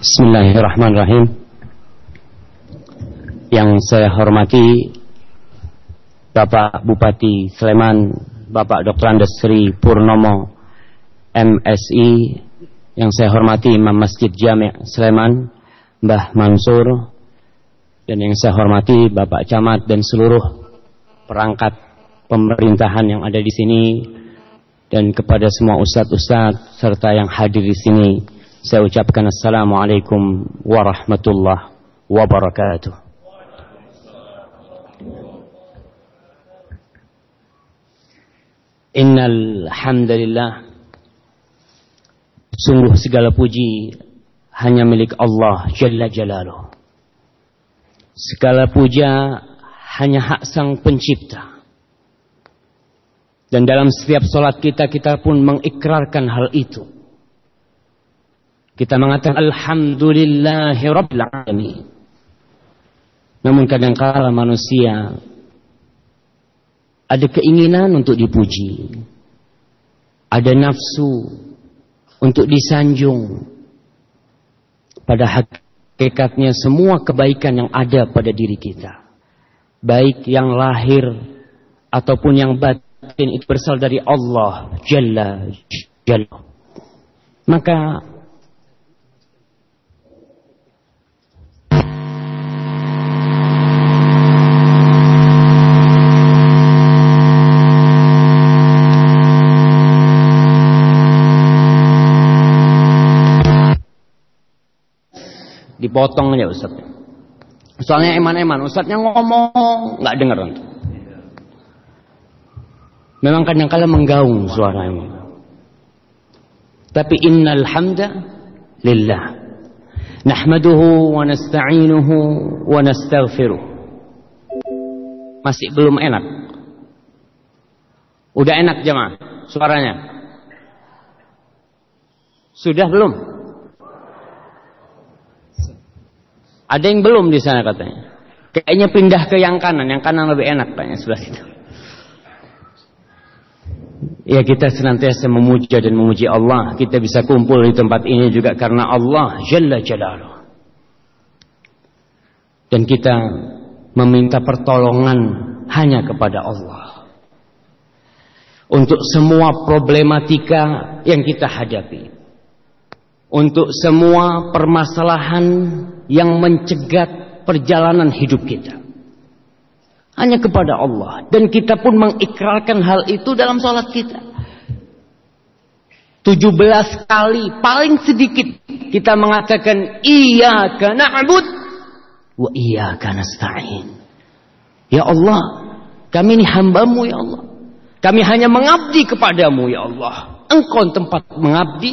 Bismillahirrahmanirrahim. Yang saya hormati Bapak Bupati Sleman, Bapak Dr. Andes Sri Purnomo, MSI, yang saya hormati Imam Masjid Jami' Sleman, Mbah Mansur, dan yang saya hormati Bapak Camat dan seluruh perangkat pemerintahan yang ada di sini, dan kepada semua ustadz-ustadz serta yang hadir di sini saya ucapkan Assalamualaikum warahmatullahi wabarakatuh. Innal hamdalillah Sungguh segala puji hanya milik Allah Jalla Jalaluh. Segala puja hanya hak sang pencipta. Dan dalam setiap solat kita, kita pun mengikrarkan hal itu. Kita mengatakan Alhamdulillahi Rabbil Alamin. Namun kadang-kala manusia ada keinginan untuk dipuji. Ada nafsu untuk disanjung. Pada hakikatnya semua kebaikan yang ada pada diri kita. Baik yang lahir ataupun yang batin itu berasal dari Allah Jalla Jalla. Maka Dipotong aja Ustaz. Soalnya eman-eman, Ustaznya ngomong, nggak dengar. Memang kadang-kala menggaung suaranya. Tapi innal hamda lillah. Nahmaduhu wa nasta'inuhu wa nastaghfiruh. Masih belum enak. Udah enak jemaah suaranya. Sudah belum? Ada yang belum di sana katanya. Kayaknya pindah ke yang kanan, yang kanan lebih enak kayaknya sebelah situ. Ya kita senantiasa memuja dan memuji Allah. Kita bisa kumpul di tempat ini juga karena Allah Jalla Jalaluh. Dan kita meminta pertolongan hanya kepada Allah. Untuk semua problematika yang kita hadapi untuk semua permasalahan yang mencegat perjalanan hidup kita. Hanya kepada Allah. Dan kita pun mengikrarkan hal itu dalam sholat kita. 17 kali paling sedikit kita mengatakan iyyaka na'bud wa iyyaka nasta'in. Ya Allah, kami ini hambamu ya Allah. Kami hanya mengabdi kepadamu ya Allah. Engkau tempat mengabdi,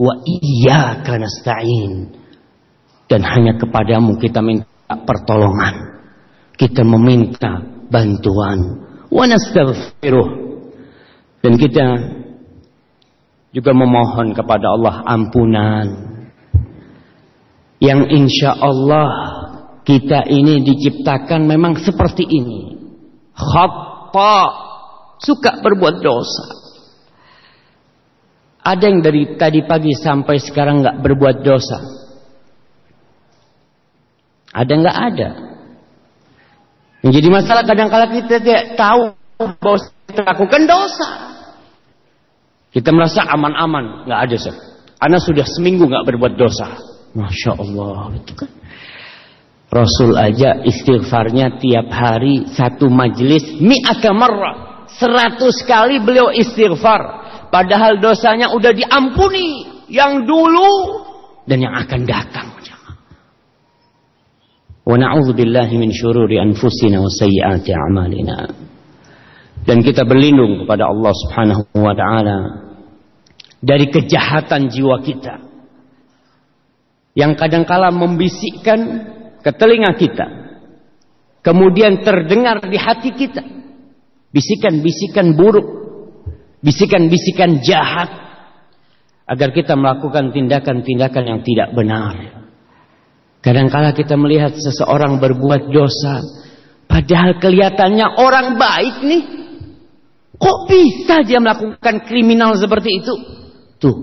wa iyyaka nasta'in. Dan hanya kepadamu kita minta pertolongan. Kita meminta bantuan. Wa nastaghfiruh. Dan kita juga memohon kepada Allah ampunan. Yang insya Allah kita ini diciptakan memang seperti ini. Khata suka berbuat dosa ada yang dari tadi pagi sampai sekarang nggak berbuat dosa? Ada nggak ada? Yang jadi masalah kadang-kala kita tidak tahu bahwa kita lakukan dosa. Kita merasa aman-aman, nggak ada sih. Anak sudah seminggu nggak berbuat dosa. Masya Allah, itu kan. Rasul aja istighfarnya tiap hari satu majelis mi'ata marrah. Seratus kali beliau istighfar. Padahal dosanya udah diampuni yang dulu dan yang akan datang. Wa na'udzubillahi min syururi anfusina wa sayyiati a'malina. Dan kita berlindung kepada Allah Subhanahu wa taala dari kejahatan jiwa kita yang kadangkala membisikkan ke telinga kita kemudian terdengar di hati kita bisikan-bisikan buruk bisikan-bisikan jahat agar kita melakukan tindakan-tindakan yang tidak benar. Kadangkala kita melihat seseorang berbuat dosa, padahal kelihatannya orang baik nih. Kok bisa dia melakukan kriminal seperti itu? Tuh.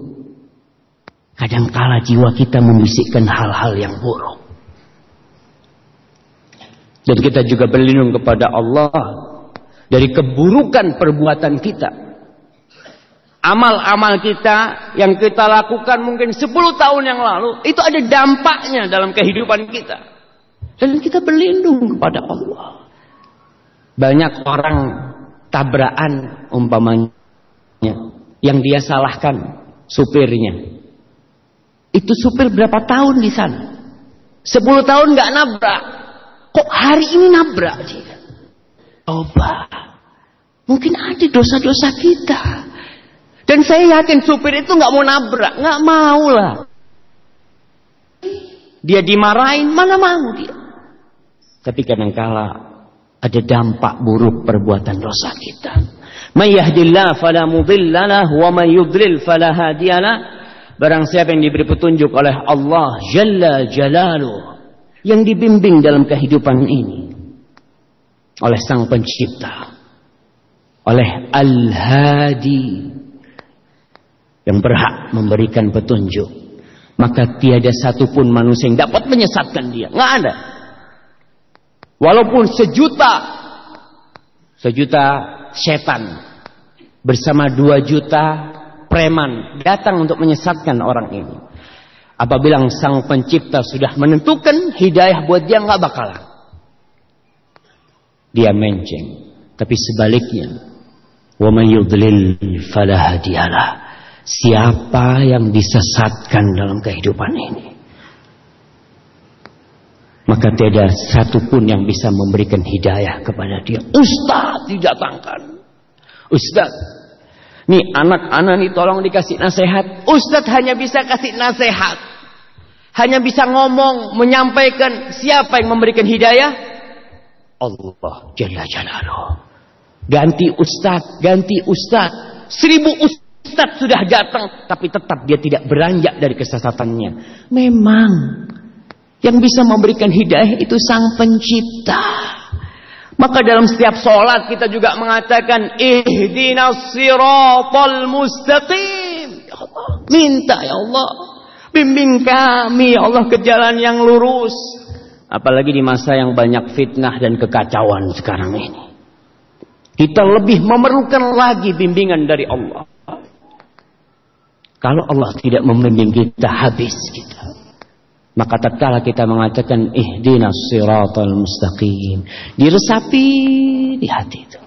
Kadangkala jiwa kita membisikkan hal-hal yang buruk. Dan kita juga berlindung kepada Allah dari keburukan perbuatan kita. Amal-amal kita yang kita lakukan mungkin 10 tahun yang lalu, itu ada dampaknya dalam kehidupan kita. Dan kita berlindung kepada Allah. Banyak orang tabrakan umpamanya yang dia salahkan supirnya. Itu supir berapa tahun di sana? 10 tahun nggak nabrak. Kok hari ini nabrak dia? Mungkin ada dosa-dosa kita. Dan saya yakin supir itu nggak mau nabrak, nggak mau lah. Dia dimarahin, mana mau dia. Tapi kadangkala ada dampak buruk perbuatan dosa kita. May yahdillah fala mudhillalah wa may yudlil fala hadiyalah. Barang siapa yang diberi petunjuk oleh Allah Jalla Jalaluh yang dibimbing dalam kehidupan ini oleh Sang Pencipta, oleh Al-Hadi yang berhak memberikan petunjuk, maka tiada satupun manusia yang dapat menyesatkan dia. Nggak ada. Walaupun sejuta, sejuta setan bersama dua juta preman datang untuk menyesatkan orang ini. Apabila sang pencipta sudah menentukan hidayah buat dia nggak bakalan dia menceng. Tapi sebaliknya, wa may yudlil fala Siapa yang disesatkan dalam kehidupan ini, maka tidak satu pun yang bisa memberikan hidayah kepada dia. Ustaz didatangkan. Ustaz, nih anak-anak nih tolong dikasih nasihat. Ustaz hanya bisa kasih nasihat. Hanya bisa ngomong, menyampaikan siapa yang memberikan hidayah? Allah Jalla Jalaluh. Ganti ustaz, ganti ustaz. Seribu ustaz sudah datang, tapi tetap dia tidak beranjak dari kesesatannya. Memang yang bisa memberikan hidayah itu sang pencipta. Maka dalam setiap sholat kita juga mengatakan ihdinas siratal mustaqim. Ya Allah, minta ya Allah. Bimbing kami ya Allah ke jalan yang lurus. Apalagi di masa yang banyak fitnah dan kekacauan sekarang ini. Kita lebih memerlukan lagi bimbingan dari Allah. Kalau Allah tidak membimbing kita habis kita. Maka tatkala kita mengatakan ihdinas siratal mustaqim, diresapi di hati itu.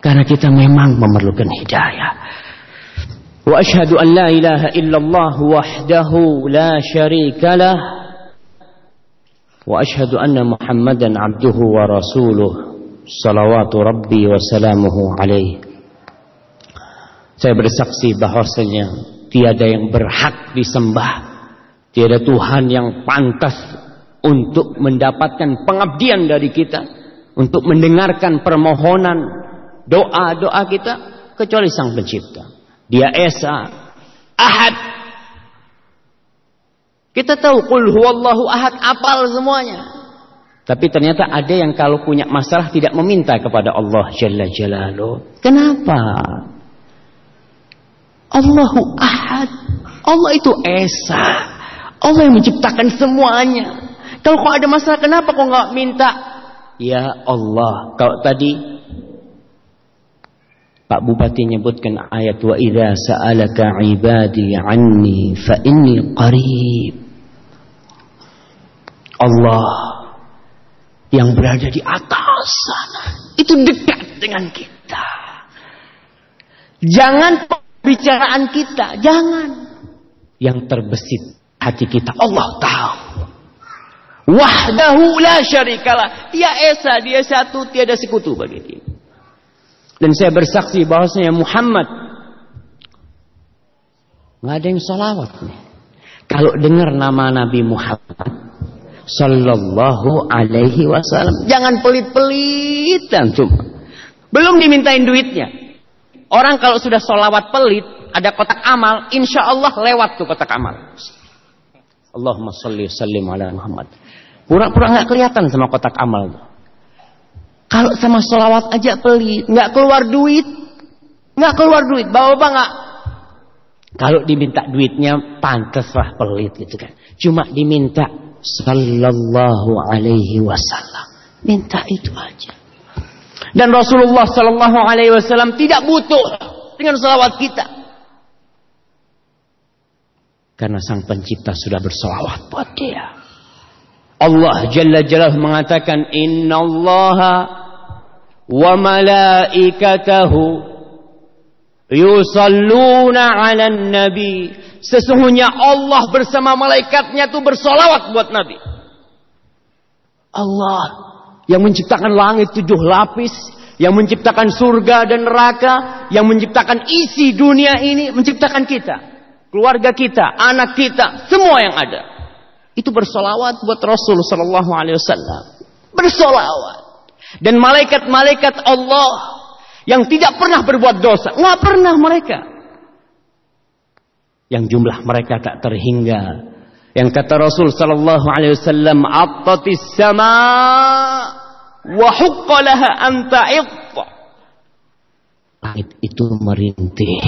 Karena kita memang memerlukan hidayah. Wa asyhadu an la ilaha illallah wahdahu la syarika lah. Wa asyhadu anna Muhammadan abduhu wa rasuluh. Salawatu rabbi wa salamuhu alaihi saya bersaksi bahwasanya tiada yang berhak disembah tiada Tuhan yang pantas untuk mendapatkan pengabdian dari kita untuk mendengarkan permohonan doa-doa kita kecuali Sang Pencipta dia Esa Ahad kita tahu kul huwallahu ahad apal semuanya. Tapi ternyata ada yang kalau punya masalah tidak meminta kepada Allah Jalla Jalaluh. Kenapa? Allahu ahad. Allah itu esa. Allah yang menciptakan semuanya. Kalau kau ada masalah kenapa kau nggak minta? Ya Allah. Kalau tadi Pak Bupati menyebutkan ayat wa idza sa'alaka ibadi anni fa inni qarib. Allah yang berada di atas sana itu dekat dengan kita. Jangan pembicaraan kita, jangan yang terbesit hati kita. Allah tahu. Wahdahu la syarikalah. Dia esa, dia satu, tiada sekutu bagi dia. Dan saya bersaksi bahwasanya Muhammad nggak ada yang salawat nih. Kalau dengar nama Nabi Muhammad, Sallallahu alaihi wasallam. Jangan pelit-pelit cuma. Belum dimintain duitnya. Orang kalau sudah solawat pelit, ada kotak amal, insya Allah lewat tuh kotak amal. Allahumma salli sallim ala Muhammad. Pura-pura nggak kelihatan sama kotak amal. Kalau sama solawat aja pelit, nggak keluar duit, nggak keluar duit. Bawa nggak Kalau diminta duitnya pantaslah pelit gitu kan. Cuma diminta sallallahu alaihi wasallam. Minta itu aja. Dan Rasulullah sallallahu alaihi wasallam tidak butuh dengan salawat kita. Karena sang pencipta sudah bersalawat buat dia. Allah Jalla Jalla mengatakan Inna Allah wa malaikatahu yusalluna ala nabi sesungguhnya Allah bersama malaikatnya itu bersolawat buat nabi Allah yang menciptakan langit tujuh lapis yang menciptakan surga dan neraka yang menciptakan isi dunia ini menciptakan kita keluarga kita anak kita semua yang ada itu bersolawat buat Rasul Sallallahu Alaihi Wasallam. Bersolawat. Dan malaikat-malaikat Allah yang tidak pernah berbuat dosa, nggak pernah mereka. Yang jumlah mereka tak terhingga. Yang kata Rasul Sallallahu Alaihi Wasallam, "Attatis sama wa anta Langit itu merintih.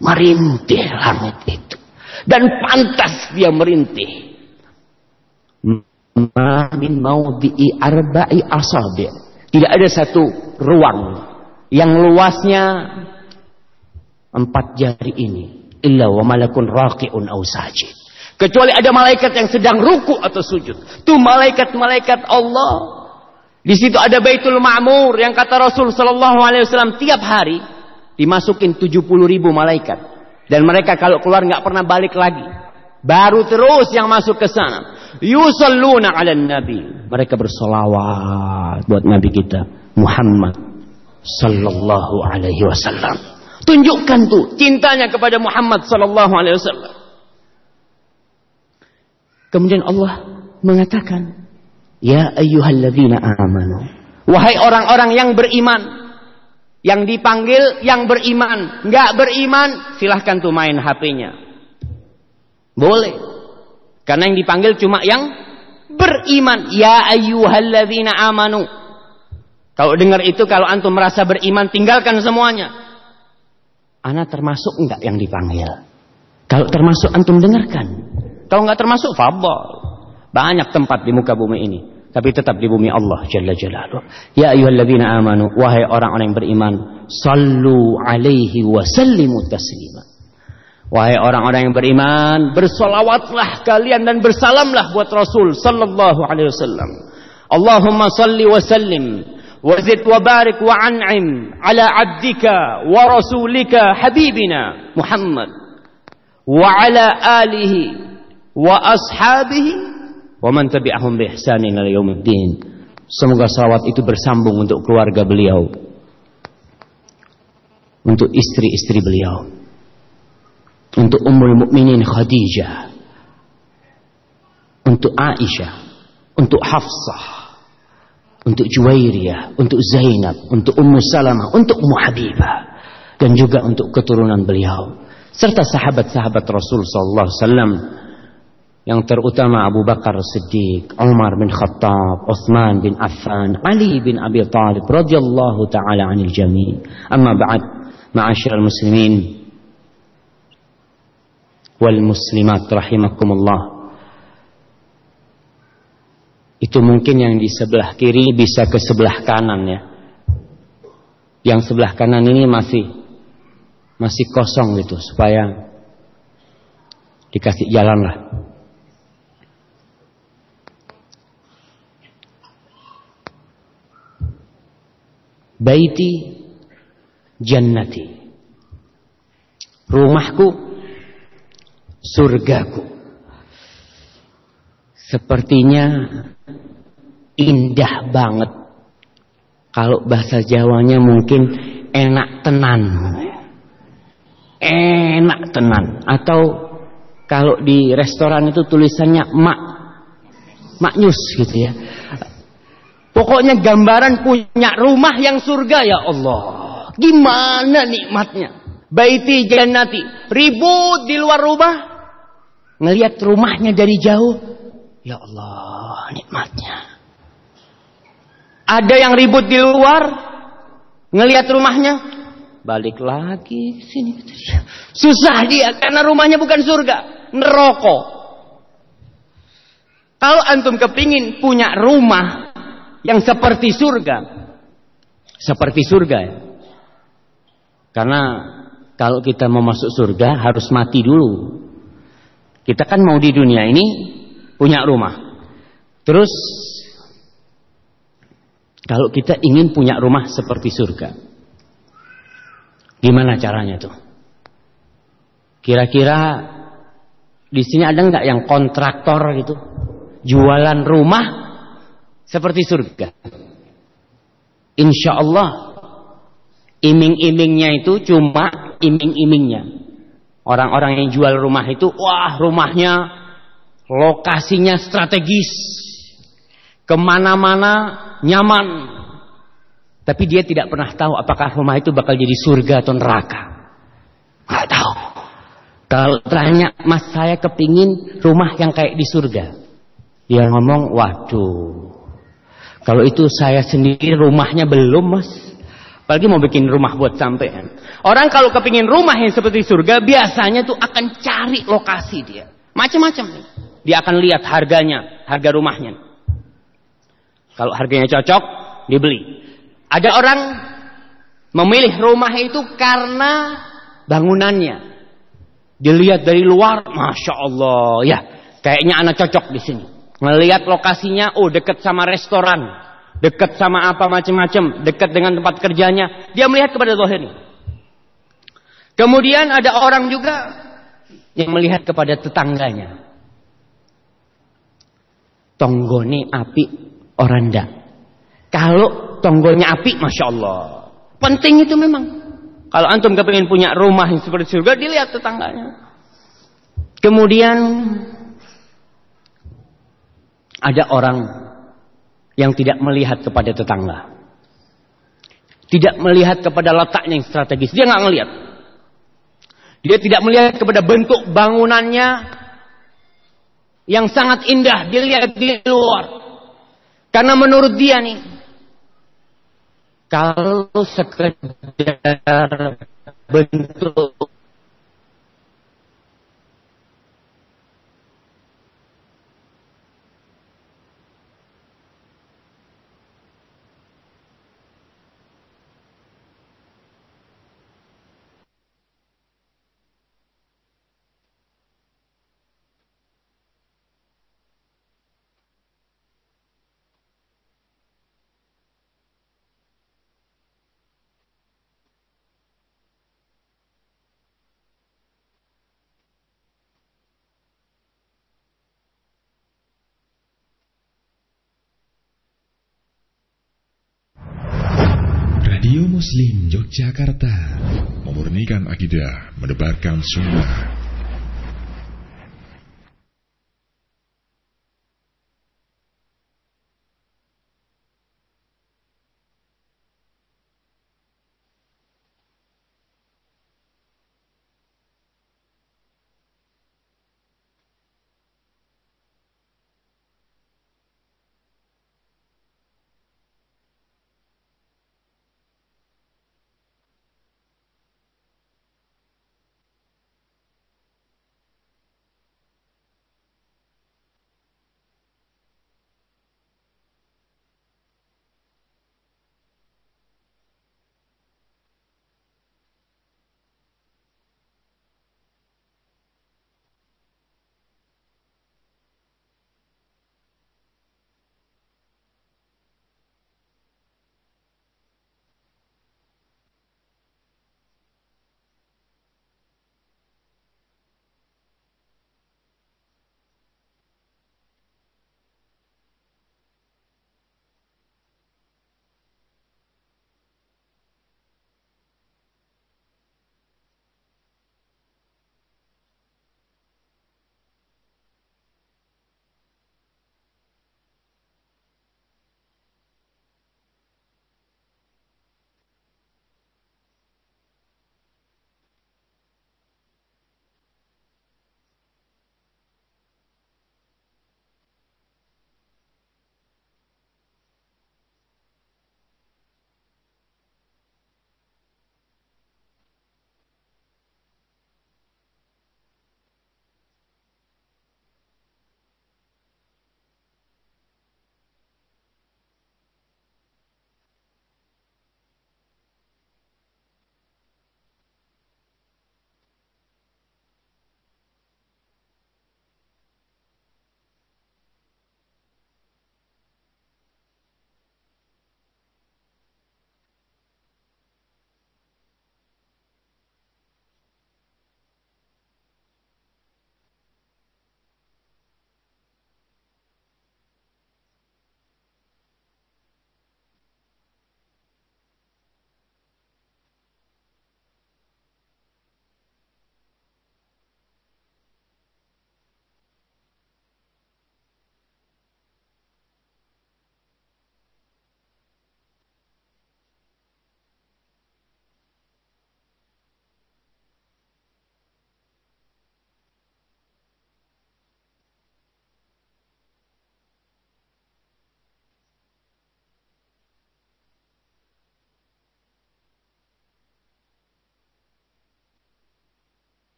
Merintih langit itu. Dan pantas dia merintih ma min maudhi'i arba'i asabi. Tidak ada satu ruang yang luasnya empat jari ini illa wa malakun raqi'un aw sajid. Kecuali ada malaikat yang sedang ruku atau sujud. Itu malaikat-malaikat Allah. Di situ ada Baitul Ma'mur yang kata Rasul sallallahu alaihi wasallam tiap hari dimasukin 70 ribu malaikat. Dan mereka kalau keluar nggak pernah balik lagi. Baru terus yang masuk ke sana. Yusalluna ala nabi. Mereka bersolawat buat nabi kita. Muhammad sallallahu alaihi wasallam. Tunjukkan tuh cintanya kepada Muhammad sallallahu alaihi wasallam. Kemudian Allah mengatakan, "Ya ayyuhalladzina amanu." Wahai orang-orang yang beriman, yang dipanggil yang beriman, nggak beriman, silahkan tuh main HP-nya. Boleh. Karena yang dipanggil cuma yang beriman. Ya ayyuhalladzina amanu. Kalau dengar itu, kalau antum merasa beriman, tinggalkan semuanya. Anak termasuk enggak yang dipanggil? Kalau termasuk antum dengarkan. Kalau enggak termasuk, fabel. Banyak tempat di muka bumi ini. Tapi tetap di bumi Allah Jalla Jalaluh. Ya ayyuhalladzina amanu. Wahai orang-orang yang beriman. Sallu alaihi wa sallimu taslima. Wahai orang-orang yang beriman, bersolawatlah kalian dan bersalamlah buat Rasul sallallahu alaihi wasallam. Allahumma salli wa sallim wa zid wa barik wa an'im ala abdika wa rasulika habibina Muhammad wa ala alihi wa ashabihi wa man tabi'ahum bi ihsanin ila yaumiddin. Semoga salawat itu bersambung untuk keluarga beliau. Untuk istri-istri beliau. Untuk Ummul Mukminin Khadijah, untuk Aisyah, untuk Hafsah, untuk Juwairiyah, untuk Zainab, untuk Ummu Salamah, untuk Ummu Habibah. Dan juga untuk keturunan beliau. Serta sahabat-sahabat Rasul sallallahu alaihi wasallam yang terutama Abu Bakar Siddiq, Umar bin Khattab, Uthman bin Affan, Ali bin Abi Talib radhiyallahu taala anil jami'. Amma ba'd, ma'asyiral muslimin, wal muslimat rahimakumullah. Itu mungkin yang di sebelah kiri bisa ke sebelah kanan ya. Yang sebelah kanan ini masih masih kosong gitu supaya dikasih jalan lah. Baiti jannati. Rumahku surgaku. Sepertinya indah banget. Kalau bahasa Jawanya mungkin enak tenan. Enak tenan. Atau kalau di restoran itu tulisannya mak maknyus gitu ya. Pokoknya gambaran punya rumah yang surga ya Allah. Gimana nikmatnya? Baiti jannati. Ribut di luar rumah ngelihat rumahnya dari jauh, ya Allah, nikmatnya. Ada yang ribut di luar, ngelihat rumahnya, balik lagi sini. Susah dia karena rumahnya bukan surga, neraka. Kalau antum kepingin punya rumah yang seperti surga, seperti surga. Karena kalau kita mau masuk surga harus mati dulu. Kita kan mau di dunia ini punya rumah. Terus kalau kita ingin punya rumah seperti surga. Gimana caranya tuh? Kira-kira di sini ada nggak yang kontraktor gitu? Jualan rumah seperti surga. Insya Allah iming-imingnya itu cuma iming-imingnya. Orang-orang yang jual rumah itu, wah rumahnya lokasinya strategis, ke mana-mana nyaman. Tapi dia tidak pernah tahu apakah rumah itu bakal jadi surga atau neraka. Gak tahu. Kalau tanya, mas saya kepingin rumah yang kayak di surga. Dia ngomong, waduh. Kalau itu saya sendiri rumahnya belum mas. Apalagi mau bikin rumah buat sampean. Orang kalau kepingin rumah yang seperti surga, biasanya tuh akan cari lokasi dia. Macam-macam. Dia akan lihat harganya, harga rumahnya. Kalau harganya cocok, dibeli. Ada orang memilih rumah itu karena bangunannya. Dilihat dari luar, masya Allah, ya kayaknya anak cocok di sini. Melihat lokasinya, oh dekat sama restoran, dekat sama apa macam-macam, dekat dengan tempat kerjanya, dia melihat kepada zahirnya. Kemudian ada orang juga yang melihat kepada tetangganya. Tonggone api oranda. Kalau tonggonya api, masya Allah, penting itu memang. Kalau antum kepingin punya rumah yang seperti surga, dilihat tetangganya. Kemudian ada orang yang tidak melihat kepada tetangga. Tidak melihat kepada letaknya yang strategis. Dia nggak ngelihat. Dia tidak melihat kepada bentuk bangunannya yang sangat indah. Dia lihat di luar. Karena menurut dia nih, kalau sekedar bentuk Radio Muslim Yogyakarta. Memurnikan akidah Mendebarkan sunnah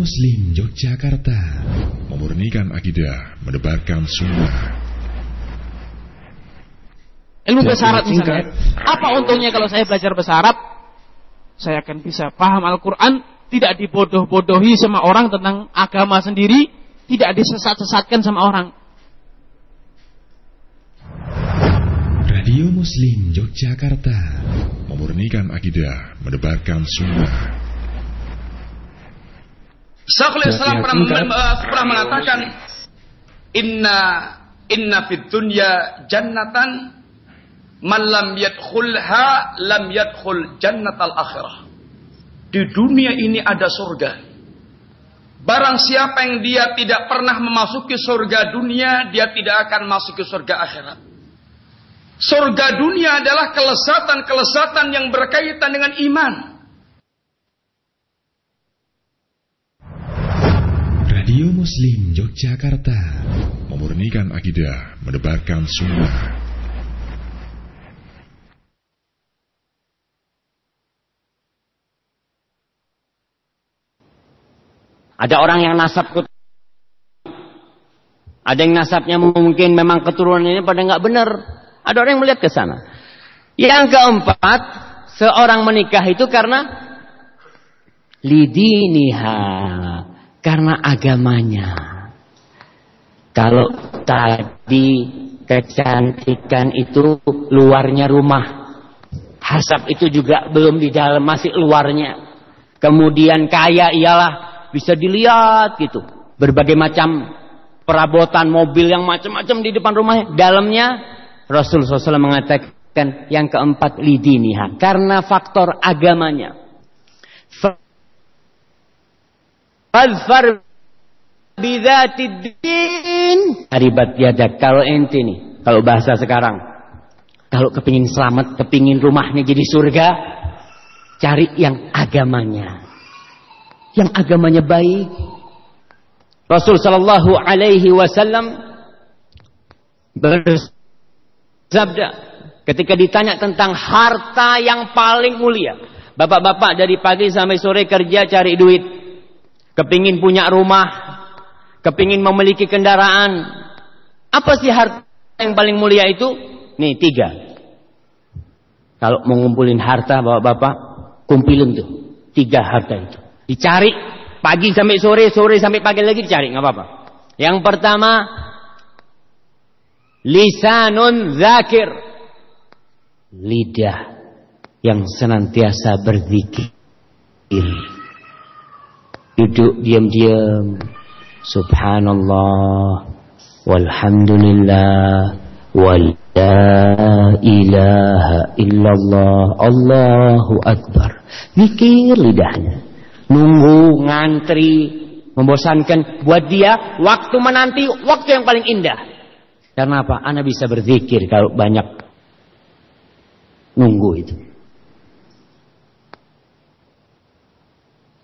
Muslim Yogyakarta Memurnikan akidah Mendebarkan sunnah Ilmu bahasa Arab misalnya. Apa untungnya kalau saya belajar bahasa Arab? Saya akan bisa paham Al-Quran. Tidak dibodoh-bodohi sama orang tentang agama sendiri. Tidak disesat-sesatkan sama orang. Radio Muslim Yogyakarta Memurnikan akidah Mendebarkan sunnah Syekhul Islam pernah, pernah mengatakan inna inna fid dunya jannatan man lam yadkhulha lam yadkhul jannatal akhirah. Di dunia ini ada surga. Barang siapa yang dia tidak pernah memasuki surga dunia, dia tidak akan masuk ke surga akhirat. Surga dunia adalah kelesatan-kelesatan yang berkaitan dengan iman. Muslim Yogyakarta Memurnikan akidah Mendebarkan sunnah Ada orang yang nasab ada yang nasabnya mungkin memang keturunan ini pada nggak benar. Ada orang yang melihat ke sana. Yang keempat, seorang menikah itu karena lidiniha, karena agamanya. Kalau tadi kecantikan itu luarnya rumah, hasab itu juga belum di dalam, masih luarnya. Kemudian kaya ialah bisa dilihat gitu. Berbagai macam perabotan mobil yang macam-macam di depan rumahnya. Dalamnya Rasulullah SAW mengatakan yang keempat lidiniha. Karena faktor agamanya. Fadfar bidatidin. Haribat yadak. Kalau ente nih. Kalau bahasa sekarang. Kalau kepingin selamat, kepingin rumahnya jadi surga. Cari yang agamanya yang agamanya baik. Rasul sallallahu alaihi wasallam bersabda ketika ditanya tentang harta yang paling mulia. Bapak-bapak dari pagi sampai sore kerja cari duit. Kepingin punya rumah, kepingin memiliki kendaraan. Apa sih harta yang paling mulia itu? Nih tiga. Kalau mau ngumpulin harta bapak-bapak, kumpulin tuh. Tiga harta itu. Dicari pagi sampai sore, sore sampai pagi lagi dicari, nggak apa-apa. Yang pertama lisanun zakir. Lidah yang senantiasa berzikir. Duduk diam-diam. Subhanallah walhamdulillah wal la ilaha illallah Allahu akbar. Mikir lidahnya nunggu, ngantri, membosankan. Buat dia, waktu menanti, waktu yang paling indah. Karena apa? Anda bisa berzikir kalau banyak nunggu itu.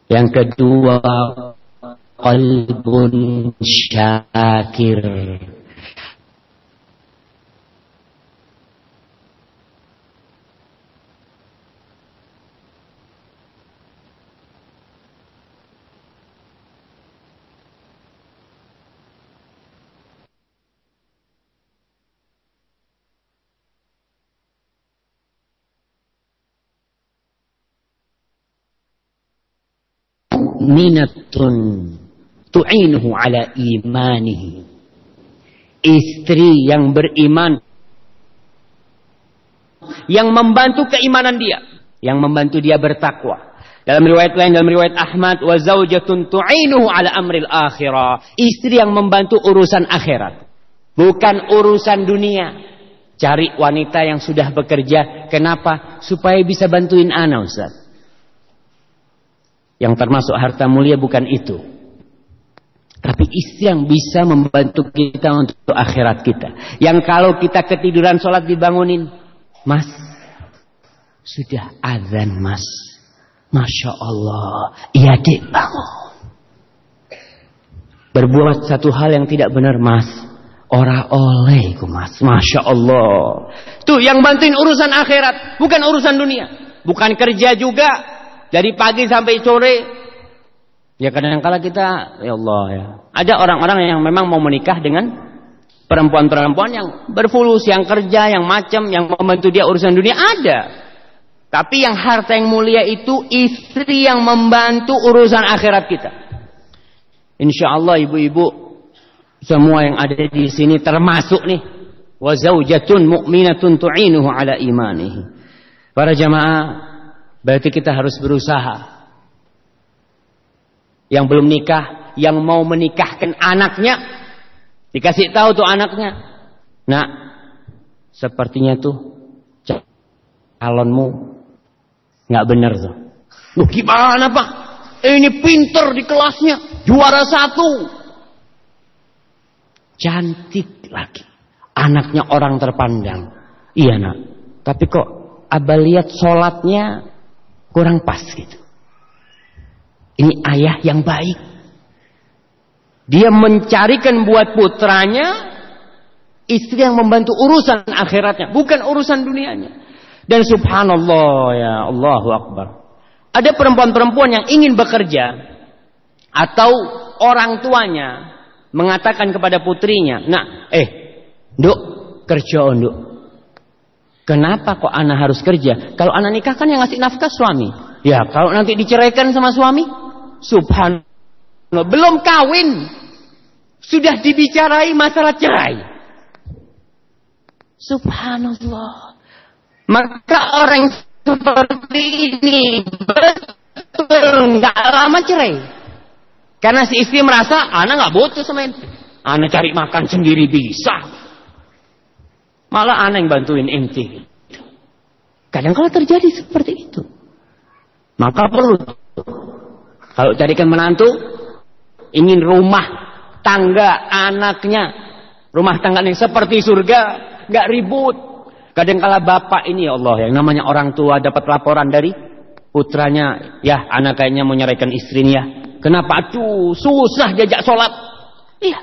Yang kedua, qalbun syakir. Mu'minatun tu'inuhu ala imanihi. Istri yang beriman yang membantu keimanan dia, yang membantu dia bertakwa. Dalam riwayat lain dalam riwayat Ahmad wa zaujatun tu'inuhu ala amril akhirah. Istri yang membantu urusan akhirat, bukan urusan dunia. Cari wanita yang sudah bekerja. Kenapa? Supaya bisa bantuin anak Ustaz. Yang termasuk harta mulia bukan itu. Tapi istri yang bisa membantu kita untuk akhirat kita. Yang kalau kita ketiduran sholat dibangunin. Mas, sudah azan mas. Masya Allah. Iya dek bangun. Berbuat satu hal yang tidak benar mas. Ora oleh mas. Masya Allah. Tuh yang bantuin urusan akhirat. Bukan urusan dunia. Bukan kerja juga dari pagi sampai sore Ya kadang-kala kita, ya Allah ya. Ada orang-orang yang memang mau menikah dengan perempuan-perempuan yang berfulus, yang kerja, yang macam, yang membantu dia urusan dunia ada. Tapi yang harta yang mulia itu istri yang membantu urusan akhirat kita. Insya Allah ibu-ibu semua yang ada di sini termasuk nih wa zaujatun mu'minatun tu'inuhu ala imanihi. Para jamaah berarti kita harus berusaha yang belum nikah, yang mau menikahkan anaknya, dikasih tahu tuh anaknya. Nah, sepertinya tuh calonmu nggak bener tuh. Lu gimana pak? Ini pinter di kelasnya, juara satu. Cantik lagi. Anaknya orang terpandang. Iya nak. Tapi kok abah lihat sholatnya kurang pas gitu. Ini ayah yang baik. Dia mencarikan buat putranya istri yang membantu urusan akhiratnya, bukan urusan dunianya. Dan subhanallah ya Allahu Akbar. Ada perempuan-perempuan yang ingin bekerja atau orang tuanya mengatakan kepada putrinya, "Nah, eh, Nduk, kerja Nduk." Kenapa kok anak harus kerja? Kalau anak nikah kan yang ngasih nafkah suami. Ya, kalau nanti diceraikan sama suami, Subhanallah, belum kawin sudah dibicarai masalah cerai. Subhanallah. Maka orang seperti ini betul nggak lama cerai. Karena si istri merasa anak nggak butuh sama ente. Anak cari makan sendiri bisa. Malah anak yang bantuin ente. Kadang kalau terjadi seperti itu. Maka perlu kalau carikan menantu, ingin rumah tangga anaknya, rumah tangga yang seperti surga, nggak ribut. Kadang kala bapak ini ya Allah, yang namanya orang tua dapat laporan dari putranya, ya anak kayaknya mau nyeraikan istrinya. Kenapa? Aduh, susah jajak sholat. Iya.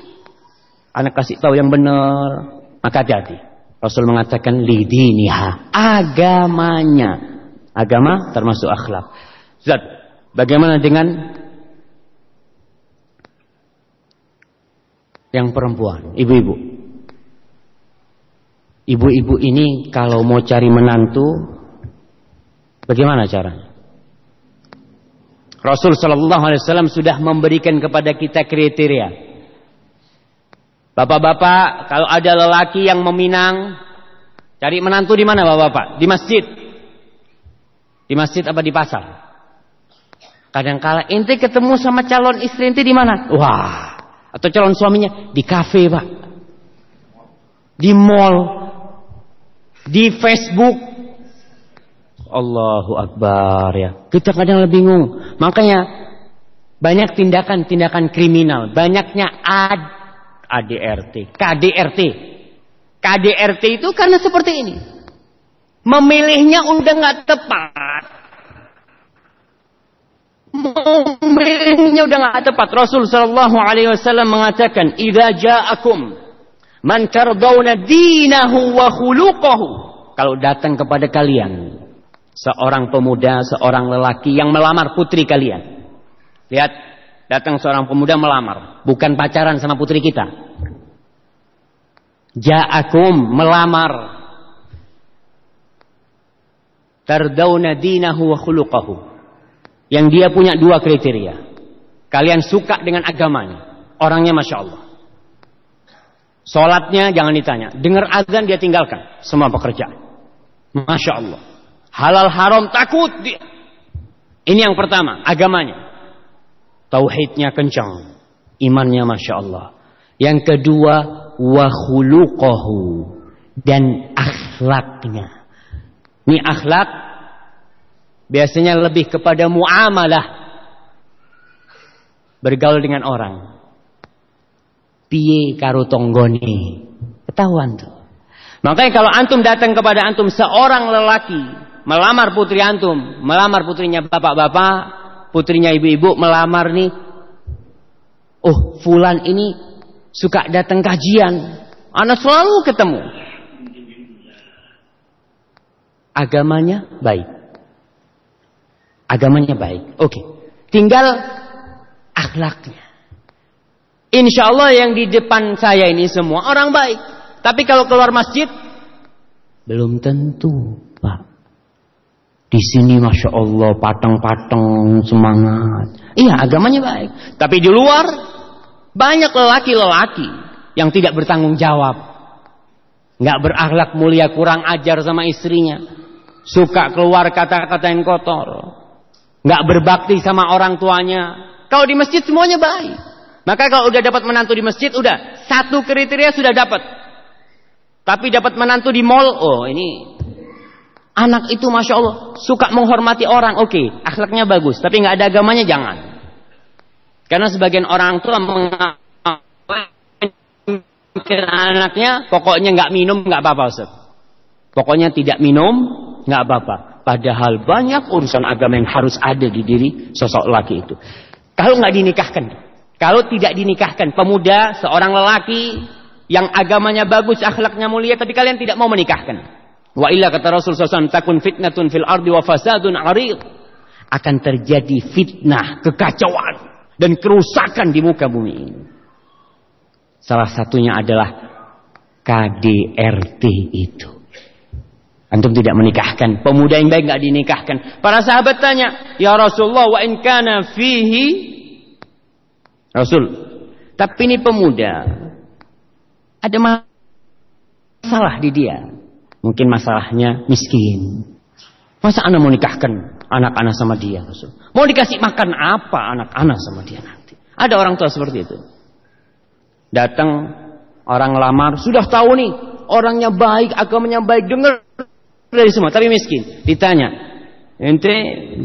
Anak kasih tahu yang benar, maka hati-hati. Rasul mengatakan lidiniha, agamanya. Agama termasuk akhlak. Zat, Bagaimana dengan yang perempuan, ibu-ibu? Ibu-ibu ini kalau mau cari menantu, bagaimana caranya? Rasul Shallallahu Alaihi Wasallam sudah memberikan kepada kita kriteria. Bapak-bapak, kalau ada lelaki yang meminang, cari menantu di mana, bapak-bapak? Di masjid. Di masjid apa di pasar? Kadang kala ente ketemu sama calon istri ente di mana? Wah, atau calon suaminya di kafe, Pak. Di mall. Di Facebook. Allahu Akbar ya. Kita kadang lebih bingung. Makanya banyak tindakan-tindakan kriminal, banyaknya ad ADRT, KDRT. KDRT itu karena seperti ini. Memilihnya udah nggak tepat memilihnya udah nggak tepat. Rasul Shallallahu Alaihi Wasallam mengatakan, "Idza ja'akum man tardawna dinahu wa khuluquhu." Kalau datang kepada kalian seorang pemuda, seorang lelaki yang melamar putri kalian. Lihat, datang seorang pemuda melamar, bukan pacaran sama putri kita. Ja'akum melamar. Tardawna dinahu wa khuluquhu yang dia punya dua kriteria. Kalian suka dengan agamanya. Orangnya Masya Allah. Sholatnya jangan ditanya. Dengar azan dia tinggalkan. Semua pekerjaan. Masya Allah. Halal haram takut dia. Ini yang pertama. Agamanya. Tauhidnya kencang. Imannya Masya Allah. Yang kedua. Wahulukohu. Dan akhlaknya. Ini akhlak biasanya lebih kepada muamalah bergaul dengan orang piye karo tonggone ketahuan tuh makanya kalau antum datang kepada antum seorang lelaki melamar putri antum melamar putrinya bapak-bapak putrinya ibu-ibu melamar nih oh fulan ini suka datang kajian anak selalu ketemu agamanya baik Agamanya baik. Oke. Okay. Tinggal akhlaknya. Insya Allah yang di depan saya ini semua orang baik. Tapi kalau keluar masjid, belum tentu. Di sini Masya Allah, patang-patang, semangat. Iya, agamanya baik. Tapi di luar, banyak lelaki-lelaki yang tidak bertanggung jawab. Nggak berakhlak mulia, kurang ajar sama istrinya. Suka keluar kata-kata yang kotor. Nggak berbakti sama orang tuanya. Kalau di masjid semuanya baik. Maka kalau udah dapat menantu di masjid, udah satu kriteria sudah dapat. Tapi dapat menantu di mall, oh ini anak itu masya Allah suka menghormati orang, oke, okay, akhlaknya bagus, tapi nggak ada agamanya jangan. Karena sebagian orang tua mengatakan anaknya pokoknya nggak minum nggak apa-apa Ustaz. Pokoknya tidak minum nggak apa-apa. Padahal banyak urusan agama yang harus ada di diri sosok laki itu. Kalau nggak dinikahkan, kalau tidak dinikahkan pemuda, seorang lelaki yang agamanya bagus, akhlaknya mulia, tapi kalian tidak mau menikahkan. Wa illa kata Rasul SAW, takun fitnatun fil ardi wa fasadun arid. Akan terjadi fitnah, kekacauan, dan kerusakan di muka bumi ini. Salah satunya adalah KDRT itu. Antum tidak menikahkan. Pemuda yang baik nggak dinikahkan. Para sahabat tanya, Ya Rasulullah, wa in kana fihi Rasul. Tapi ini pemuda. Ada masalah di dia. Mungkin masalahnya miskin. Masa anak mau nikahkan anak-anak sama dia Rasul? Mau dikasih makan apa anak-anak sama dia nanti? Ada orang tua seperti itu. Datang orang lamar, sudah tahu nih orangnya baik, agamanya baik, dengar dari semua, tapi miskin. Ditanya, ente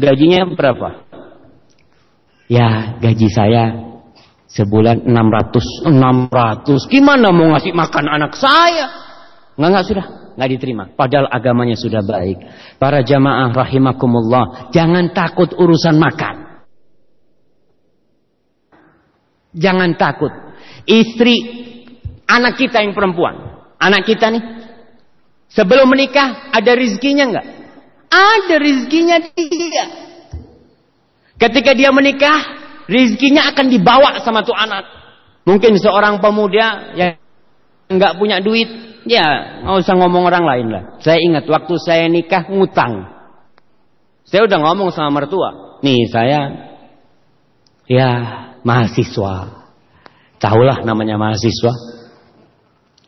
gajinya berapa? Ya gaji saya Sebulan 600, 600. Gimana mau ngasih makan anak saya? Enggak, enggak sudah. Enggak diterima. Padahal agamanya sudah baik. Para jamaah rahimakumullah. Jangan takut urusan makan. Jangan takut. Istri, anak kita yang perempuan. Anak kita nih. Sebelum menikah, ada rizkinya enggak? Ada rizkinya dia. Ketika dia menikah, rizkinya akan dibawa sama tuh anak. Mungkin seorang pemuda yang nggak punya duit, ya nggak usah ngomong orang lain lah. Saya ingat waktu saya nikah ngutang. Saya udah ngomong sama mertua, nih saya ya mahasiswa. Tahulah namanya mahasiswa.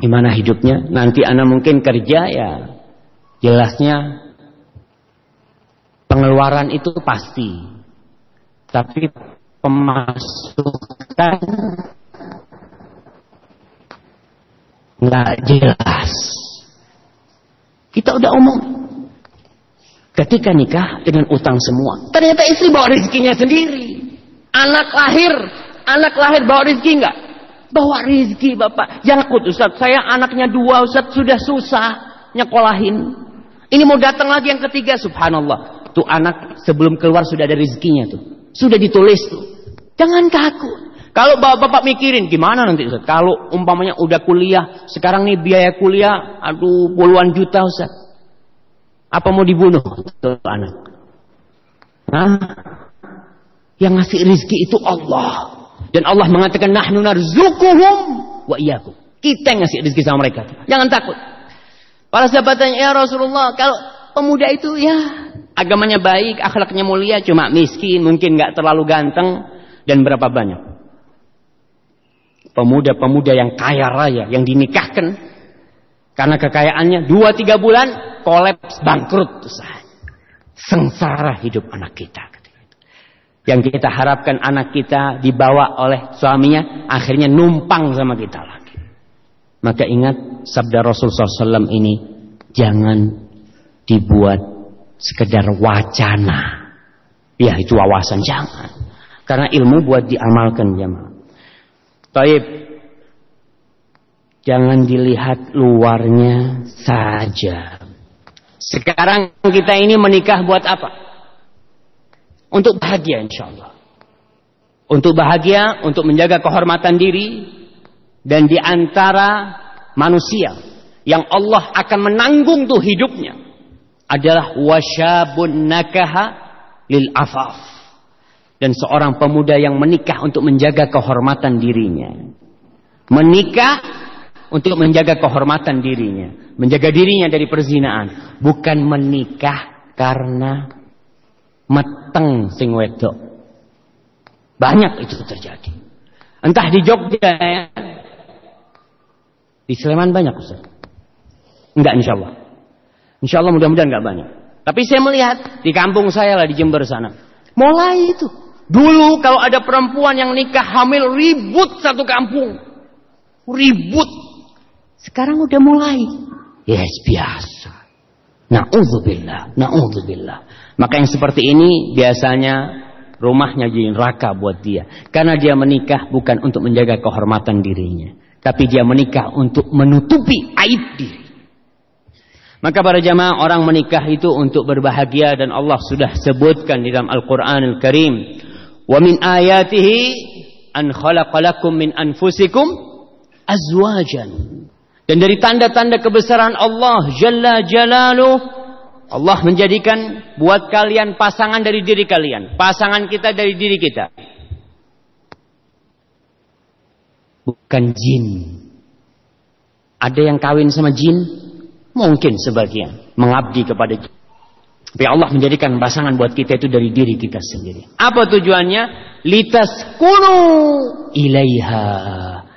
Gimana hidupnya? Nanti anak mungkin kerja ya jelasnya pengeluaran itu pasti. Tapi pemasukan nggak jelas. Kita udah omong. Ketika nikah dengan utang semua. Ternyata istri bawa rezekinya sendiri. Anak lahir. Anak lahir bawa rezeki nggak? Bawa rezeki bapak. Jangan takut Ustaz. Saya anaknya dua Ustaz. Sudah susah nyekolahin. Ini mau datang lagi yang ketiga. Subhanallah. Tuh anak sebelum keluar sudah ada rezekinya tuh. Sudah ditulis tuh. Jangan takut. Kalau bapak-bapak mikirin gimana nanti Ustaz? Kalau umpamanya udah kuliah, sekarang nih biaya kuliah, aduh puluhan juta Ustaz. Apa mau dibunuh tuh anak? Hah? Yang ngasih rizki itu Allah. Dan Allah mengatakan nahnu narzukuhum wa iyyakum. Kita yang ngasih rizki sama mereka. Jangan takut. Para sahabat tanya, ya Rasulullah, kalau pemuda itu ya agamanya baik, akhlaknya mulia, cuma miskin, mungkin nggak terlalu ganteng, dan berapa banyak pemuda-pemuda yang kaya raya yang dinikahkan. Karena kekayaannya dua tiga bulan kolaps bangkrut. Sengsara hidup anak kita. Yang kita harapkan anak kita dibawa oleh suaminya akhirnya numpang sama kita lagi. Maka ingat sabda Rasulullah SAW ini jangan dibuat sekedar wacana. Ya itu wawasan jangan. Karena ilmu buat diamalkan jemaah. Taib. Jangan dilihat luarnya saja. Sekarang kita ini menikah buat apa? Untuk bahagia insya Allah. Untuk bahagia, untuk menjaga kehormatan diri. Dan di antara manusia yang Allah akan menanggung tuh hidupnya adalah wasyabun nakaha lil afaf dan seorang pemuda yang menikah untuk menjaga kehormatan dirinya. Menikah untuk menjaga kehormatan dirinya, menjaga dirinya dari perzinaan, bukan menikah karena meteng sing wedok. Banyak itu terjadi. Entah di Jogja ya. Di Sleman banyak Ustaz. Enggak insya Allah. Insya Allah mudah-mudahan enggak banyak. Tapi saya melihat di kampung saya lah di Jember sana. Mulai itu. Dulu kalau ada perempuan yang nikah hamil ribut satu kampung. Ribut. Sekarang udah mulai. Yes, biasa. Na'udzubillah. Na'udzubillah. Maka yang seperti ini biasanya rumahnya jadi neraka buat dia. Karena dia menikah bukan untuk menjaga kehormatan dirinya. Tapi dia menikah untuk menutupi aib diri. Maka para jamaah orang menikah itu untuk berbahagia dan Allah sudah sebutkan di dalam Al-Quran Al-Karim. Wa min ayatihi an khalaqalakum min anfusikum azwajan. Dan dari tanda-tanda kebesaran Allah Jalla Jalaluh Allah menjadikan buat kalian pasangan dari diri kalian. Pasangan kita dari diri kita. Bukan jin. Ada yang kawin sama jin? Mungkin sebagian. Mengabdi kepada jin. Tapi Allah menjadikan pasangan buat kita itu dari diri kita sendiri. Apa tujuannya? Litas kunu ilaiha.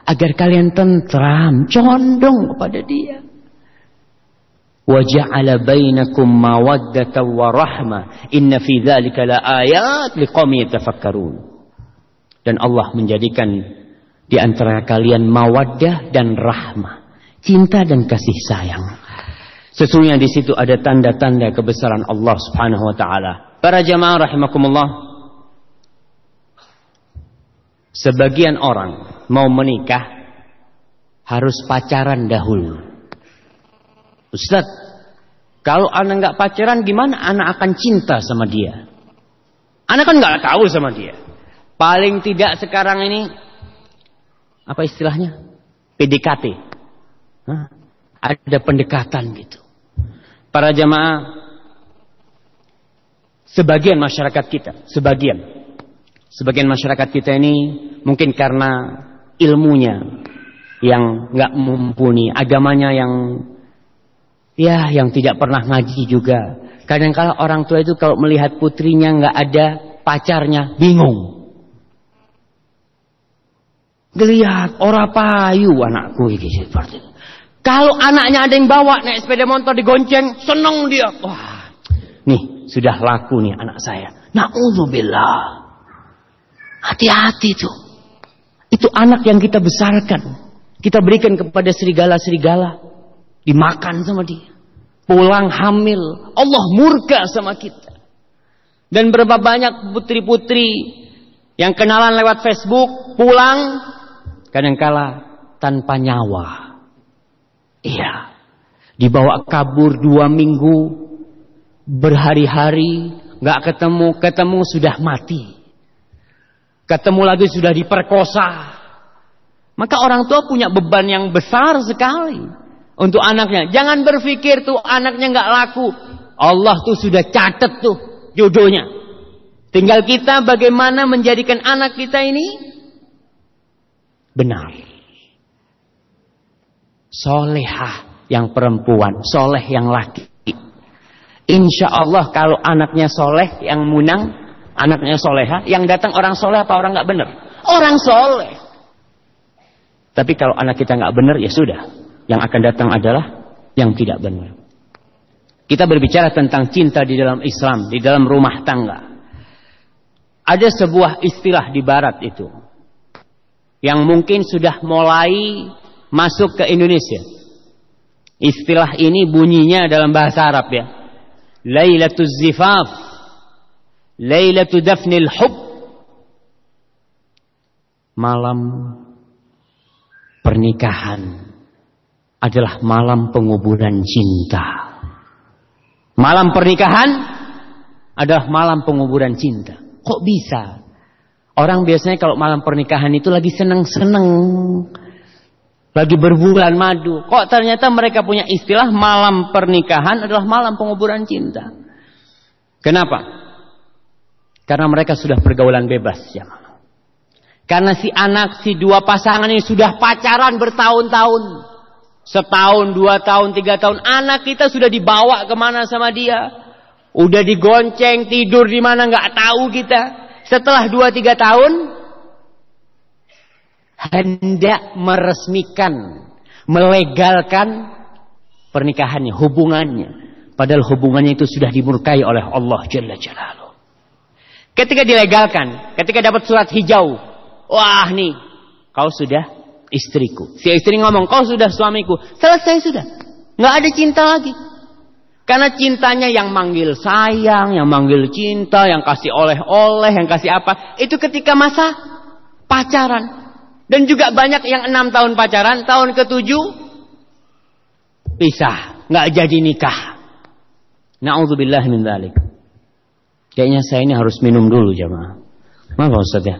Agar kalian tentram, condong kepada dia. Waja'ala bainakum mawaddata wa rahmah. Inna fi dhalika la ayat liqami yatafakkarun. Dan Allah menjadikan di antara kalian mawaddah dan rahmah. Cinta dan kasih sayang. Sesungguhnya di situ ada tanda-tanda kebesaran Allah Subhanahu wa taala. Para jamaah rahimakumullah. Sebagian orang mau menikah harus pacaran dahulu. Ustaz, kalau anak nggak pacaran gimana anak akan cinta sama dia? Anak kan nggak tahu sama dia. Paling tidak sekarang ini apa istilahnya? PDKT. Hah? Ada pendekatan gitu para jamaah sebagian masyarakat kita, sebagian sebagian masyarakat kita ini mungkin karena ilmunya yang nggak mumpuni, agamanya yang ya yang tidak pernah ngaji juga. Kadang-kala orang tua itu kalau melihat putrinya nggak ada pacarnya bingung. Geliat, ora payu anakku ini seperti itu. Kalau anaknya ada yang bawa naik sepeda motor digonceng, senang dia. Wah, nih sudah laku nih anak saya. Nauzubillah. Hati-hati tuh. Itu anak yang kita besarkan. Kita berikan kepada serigala-serigala. Dimakan sama dia. Pulang hamil. Allah murka sama kita. Dan berapa banyak putri-putri yang kenalan lewat Facebook. Pulang. Kadangkala tanpa nyawa. Iya. Dibawa kabur dua minggu. Berhari-hari. Gak ketemu. Ketemu sudah mati. Ketemu lagi sudah diperkosa. Maka orang tua punya beban yang besar sekali. Untuk anaknya. Jangan berpikir tuh anaknya gak laku. Allah tuh sudah catat tuh jodohnya. Tinggal kita bagaimana menjadikan anak kita ini benar solehah yang perempuan, soleh yang laki. Insya Allah kalau anaknya soleh yang munang, anaknya soleha, yang datang orang soleh apa orang nggak benar? Orang soleh. Tapi kalau anak kita nggak benar ya sudah, yang akan datang adalah yang tidak benar. Kita berbicara tentang cinta di dalam Islam, di dalam rumah tangga. Ada sebuah istilah di barat itu. Yang mungkin sudah mulai masuk ke Indonesia. Istilah ini bunyinya dalam bahasa Arab ya. Lailatul Zifaf. Lailatul Dafnil Hub. Malam pernikahan adalah malam penguburan cinta. Malam pernikahan adalah malam penguburan cinta. Kok bisa? Orang biasanya kalau malam pernikahan itu lagi seneng-seneng lagi berbulan madu. Kok ternyata mereka punya istilah malam pernikahan adalah malam penguburan cinta. Kenapa? Karena mereka sudah pergaulan bebas ya. Karena si anak, si dua pasangan ini sudah pacaran bertahun-tahun. Setahun, dua tahun, tiga tahun. Anak kita sudah dibawa ke mana sama dia. Udah digonceng, tidur di mana nggak tahu kita. Setelah dua tiga tahun, hendak meresmikan, melegalkan pernikahannya, hubungannya. Padahal hubungannya itu sudah dimurkai oleh Allah Jalla Jalaluh. Ketika dilegalkan, ketika dapat surat hijau, wah nih, kau sudah istriku. Si istri ngomong, kau sudah suamiku. Selesai sudah. Nggak ada cinta lagi. Karena cintanya yang manggil sayang, yang manggil cinta, yang kasih oleh-oleh, yang kasih apa. Itu ketika masa pacaran. Dan juga banyak yang enam tahun pacaran, tahun ketujuh pisah. Nggak jadi nikah. Na'udzubillah min dhalik. Kayaknya saya ini harus minum dulu jamaah. Maaf Ustaz ya.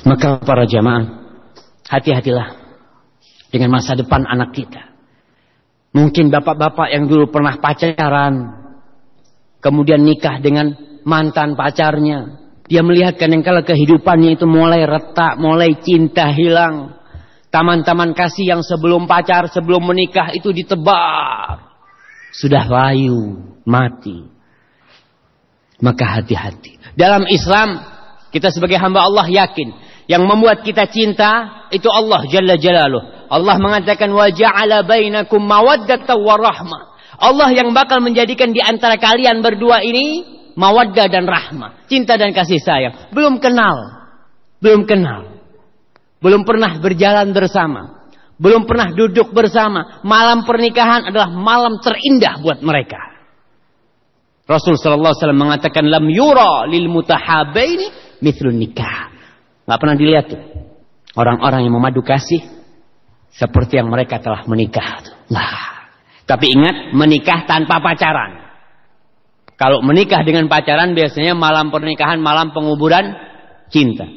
Maka para jamaah, hati-hatilah dengan masa depan anak kita. Mungkin bapak-bapak yang dulu pernah pacaran, kemudian nikah dengan mantan pacarnya. Dia melihat kadang-kala kehidupannya itu mulai retak, mulai cinta hilang. Taman-taman kasih yang sebelum pacar, sebelum menikah itu ditebar. Sudah layu, mati. Maka hati-hati. Dalam Islam, kita sebagai hamba Allah yakin yang membuat kita cinta itu Allah Jalla Jalaluh. Allah mengatakan wa ja'ala bainakum mawaddatan wa rahmah. Allah yang bakal menjadikan di antara kalian berdua ini mawaddah dan rahmah, cinta dan kasih sayang. Belum kenal. Belum kenal. Belum pernah berjalan bersama. Belum pernah duduk bersama. Malam pernikahan adalah malam terindah buat mereka. Rasul sallallahu alaihi wasallam mengatakan lam yura lil mutahabaini mithlun nikah. Nggak pernah dilihat tuh. Orang-orang yang memadu kasih seperti yang mereka telah menikah. Nah, tapi ingat menikah tanpa pacaran. Kalau menikah dengan pacaran biasanya malam pernikahan, malam penguburan cinta.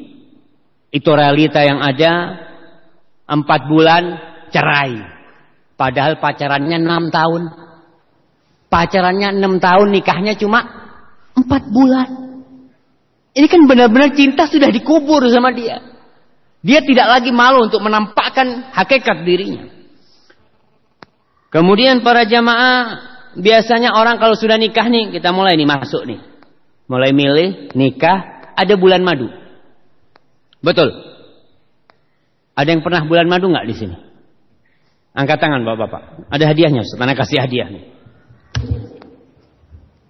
Itu realita yang ada empat bulan cerai. Padahal pacarannya enam tahun. Pacarannya enam tahun, nikahnya cuma empat bulan. Ini kan benar-benar cinta sudah dikubur sama dia. Dia tidak lagi malu untuk menampakkan hakikat dirinya. Kemudian para jamaah, biasanya orang kalau sudah nikah nih, kita mulai nih masuk nih. Mulai milih, nikah, ada bulan madu. Betul. Ada yang pernah bulan madu nggak di sini? Angkat tangan bapak-bapak. Ada hadiahnya, Ustaz. kasih hadiah nih.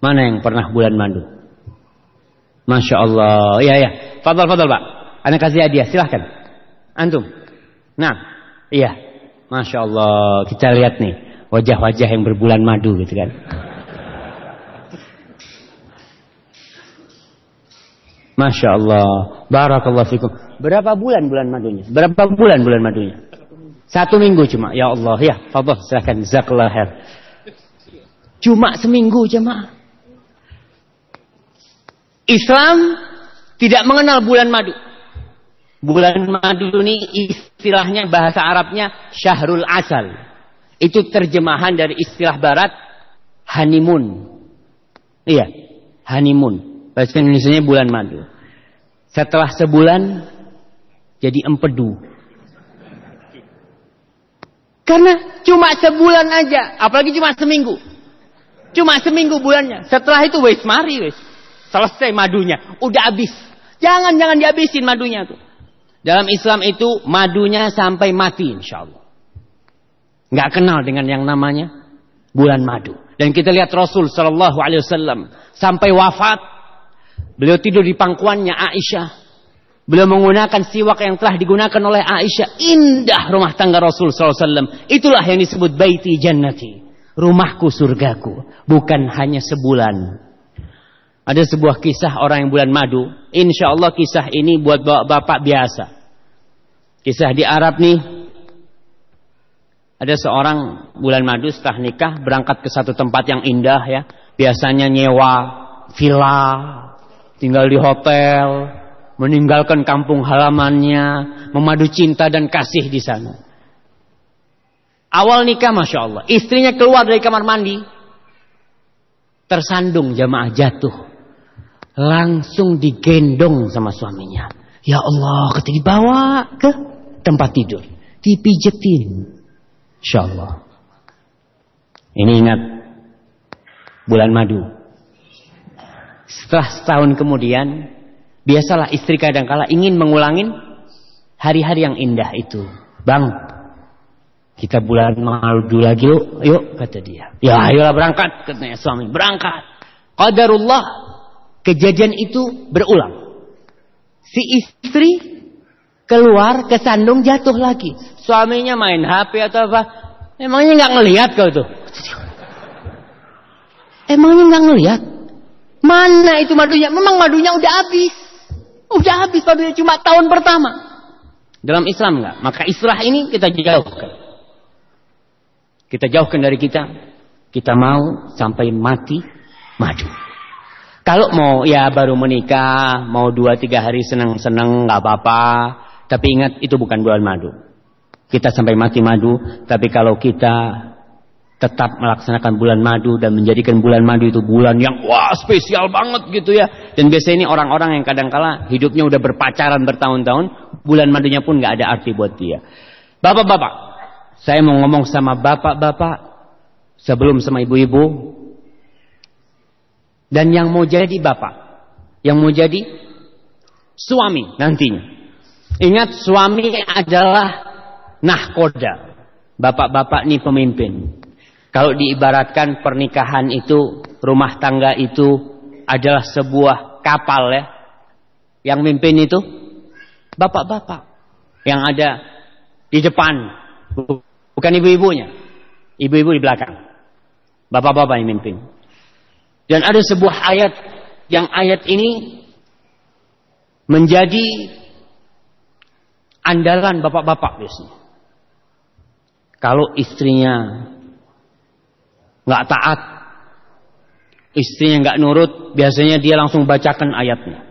Mana yang pernah bulan madu? Masya Allah. Iya, ya. Fadal, fadal, Pak. Anda kasih hadiah. Silahkan. Antum. Nah. Iya. Masya Allah. Kita lihat nih. Wajah-wajah yang berbulan madu gitu kan. Masya Allah. Barakallah fikum. Berapa bulan bulan madunya? Berapa bulan bulan madunya? Satu minggu cuma. Ya Allah. Ya. Fadal. Silahkan. Zakallah khair. Cuma seminggu jemaah. Islam tidak mengenal bulan madu. Bulan madu ini istilahnya bahasa Arabnya syahrul asal. Itu terjemahan dari istilah barat honeymoon. Iya, honeymoon. Bahasa Indonesia bulan madu. Setelah sebulan jadi empedu. Karena cuma sebulan aja, apalagi cuma seminggu. Cuma seminggu bulannya. Setelah itu wes mari wes. Selesai madunya. Udah habis. Jangan, jangan dihabisin madunya tuh. Dalam Islam itu madunya sampai mati insya Allah. Nggak kenal dengan yang namanya bulan madu. Dan kita lihat Rasul Shallallahu Alaihi Wasallam sampai wafat, beliau tidur di pangkuannya Aisyah. Beliau menggunakan siwak yang telah digunakan oleh Aisyah. Indah rumah tangga Rasul Alaihi Wasallam. Itulah yang disebut baiti jannati. Rumahku surgaku. Bukan hanya sebulan. Ada sebuah kisah orang yang bulan madu. Insya Allah kisah ini buat bapak biasa. Kisah di Arab nih. Ada seorang bulan madu setelah nikah berangkat ke satu tempat yang indah ya. Biasanya nyewa villa, tinggal di hotel, meninggalkan kampung halamannya, memadu cinta dan kasih di sana. Awal nikah Masya Allah. Istrinya keluar dari kamar mandi. Tersandung jamaah jatuh. Langsung digendong sama suaminya. Ya Allah, ketika dibawa ke tempat tidur. Dipijetin. Insya Allah. Ini ingat. Bulan madu. Setelah setahun kemudian. Biasalah istri kadang-kala ingin mengulangin hari-hari yang indah itu. Bang, kita bulan madu lagi yuk, yuk kata dia. Ya ayolah berangkat katanya suami. Berangkat. Qadarullah kejadian itu berulang. Si istri keluar kesandung jatuh lagi. Suaminya main HP atau apa? Emangnya nggak ngelihat kau tuh? Emangnya nggak ngelihat? Mana itu madunya? Memang madunya udah habis. Udah habis madunya cuma tahun pertama. Dalam Islam nggak? Maka israh ini kita jauhkan. Kita jauhkan dari kita. Kita mau sampai mati maju. Kalau mau ya baru menikah, mau dua tiga hari senang-senang nggak apa-apa. Tapi ingat itu bukan bulan madu. Kita sampai mati madu. Tapi kalau kita tetap melaksanakan bulan madu dan menjadikan bulan madu itu bulan yang wah spesial banget gitu ya. Dan biasanya ini orang-orang yang kadang-kala hidupnya udah berpacaran bertahun-tahun, bulan madunya pun nggak ada arti buat dia. Bapak-bapak, saya mau ngomong sama bapak-bapak sebelum sama ibu-ibu. Dan yang mau jadi bapak, yang mau jadi suami nantinya. Ingat suami adalah nahkoda. Bapak-bapak ini pemimpin. Kalau diibaratkan pernikahan itu, rumah tangga itu adalah sebuah kapal ya. Yang mimpin itu bapak-bapak. Yang ada di depan Bukan ibu-ibunya. Ibu-ibu di belakang. Bapak-bapak yang mimpin. Dan ada sebuah ayat yang ayat ini menjadi andalan bapak-bapak biasanya. Kalau istrinya nggak taat, istrinya nggak nurut, biasanya dia langsung bacakan ayatnya.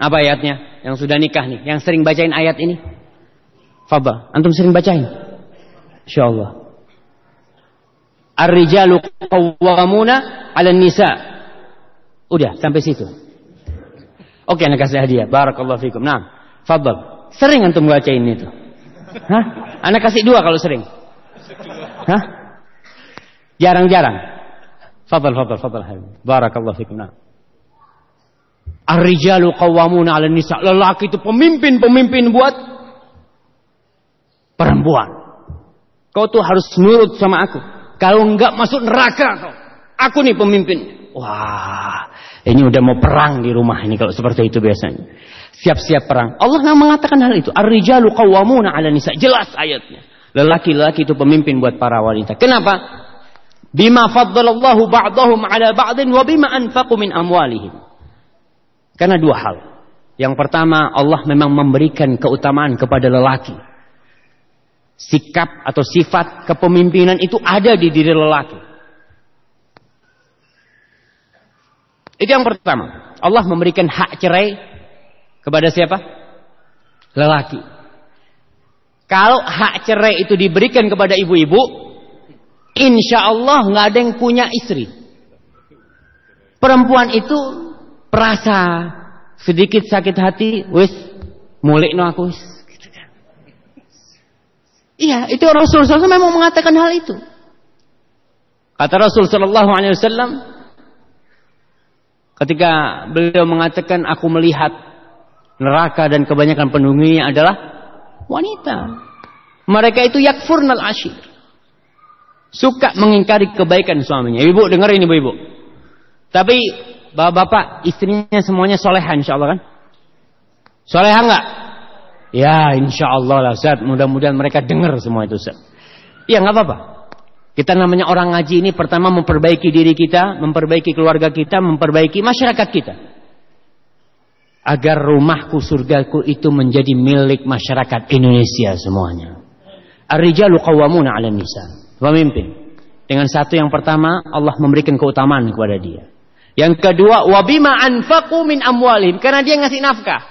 Apa ayatnya? Yang sudah nikah nih, yang sering bacain ayat ini. Faba, antum sering bacain? Insyaallah. Ar-rijalu qawwamuna 'ala nisa. Udah sampai situ. Oke, anak kasih hadiah. Barakallahu fikum. Nah, fadal. Sering antum bacain itu? Hah? Anak kasih dua kalau sering. Hah? Jarang-jarang. Fadal, fadal, fadal. Barakallahu fikum. Nah. Ar-rijalu qawwamuna 'ala nisa. Lelaki itu pemimpin-pemimpin buat perempuan. Kau tuh harus nurut sama aku. Kalau enggak masuk neraka kau. Aku nih pemimpin. Wah, ini udah mau perang di rumah ini kalau seperti itu biasanya. Siap-siap perang. Allah nggak mengatakan hal itu. Ar-rijalu qawwamuna 'ala nisa. Jelas ayatnya. Lelaki-lelaki itu pemimpin buat para wanita. Kenapa? Bima faddalallahu ba'dahum 'ala ba'din wa bima anfaqu min amwalihim. Karena dua hal. Yang pertama, Allah memang memberikan keutamaan kepada lelaki sikap atau sifat kepemimpinan itu ada di diri lelaki. Itu yang pertama. Allah memberikan hak cerai kepada siapa? Lelaki. Kalau hak cerai itu diberikan kepada ibu-ibu, insya Allah nggak ada yang punya istri. Perempuan itu perasa sedikit sakit hati, wis mulik no aku Iya, itu Rasul SAW memang mengatakan hal itu. Kata Rasul Wasallam, ketika beliau mengatakan, aku melihat neraka dan kebanyakan penunggunya adalah wanita. Mereka itu yakfurnal ashir. Suka mengingkari kebaikan suaminya. Ibu dengar ini ibu-ibu. Tapi bapak-bapak istrinya semuanya soleha insya Allah kan? Soleha enggak? Ya insya Allah lah Ustaz. Mudah-mudahan mereka dengar semua itu Ustaz. Ya nggak apa-apa. Kita namanya orang ngaji ini pertama memperbaiki diri kita, memperbaiki keluarga kita, memperbaiki masyarakat kita. Agar rumahku surgaku itu menjadi milik masyarakat Indonesia semuanya. Ar-rijalu qawwamuna 'ala nisa. Pemimpin. Dengan satu yang pertama, Allah memberikan keutamaan kepada dia. Yang kedua, wabima anfaqu min amwalim. Karena dia ngasih nafkah.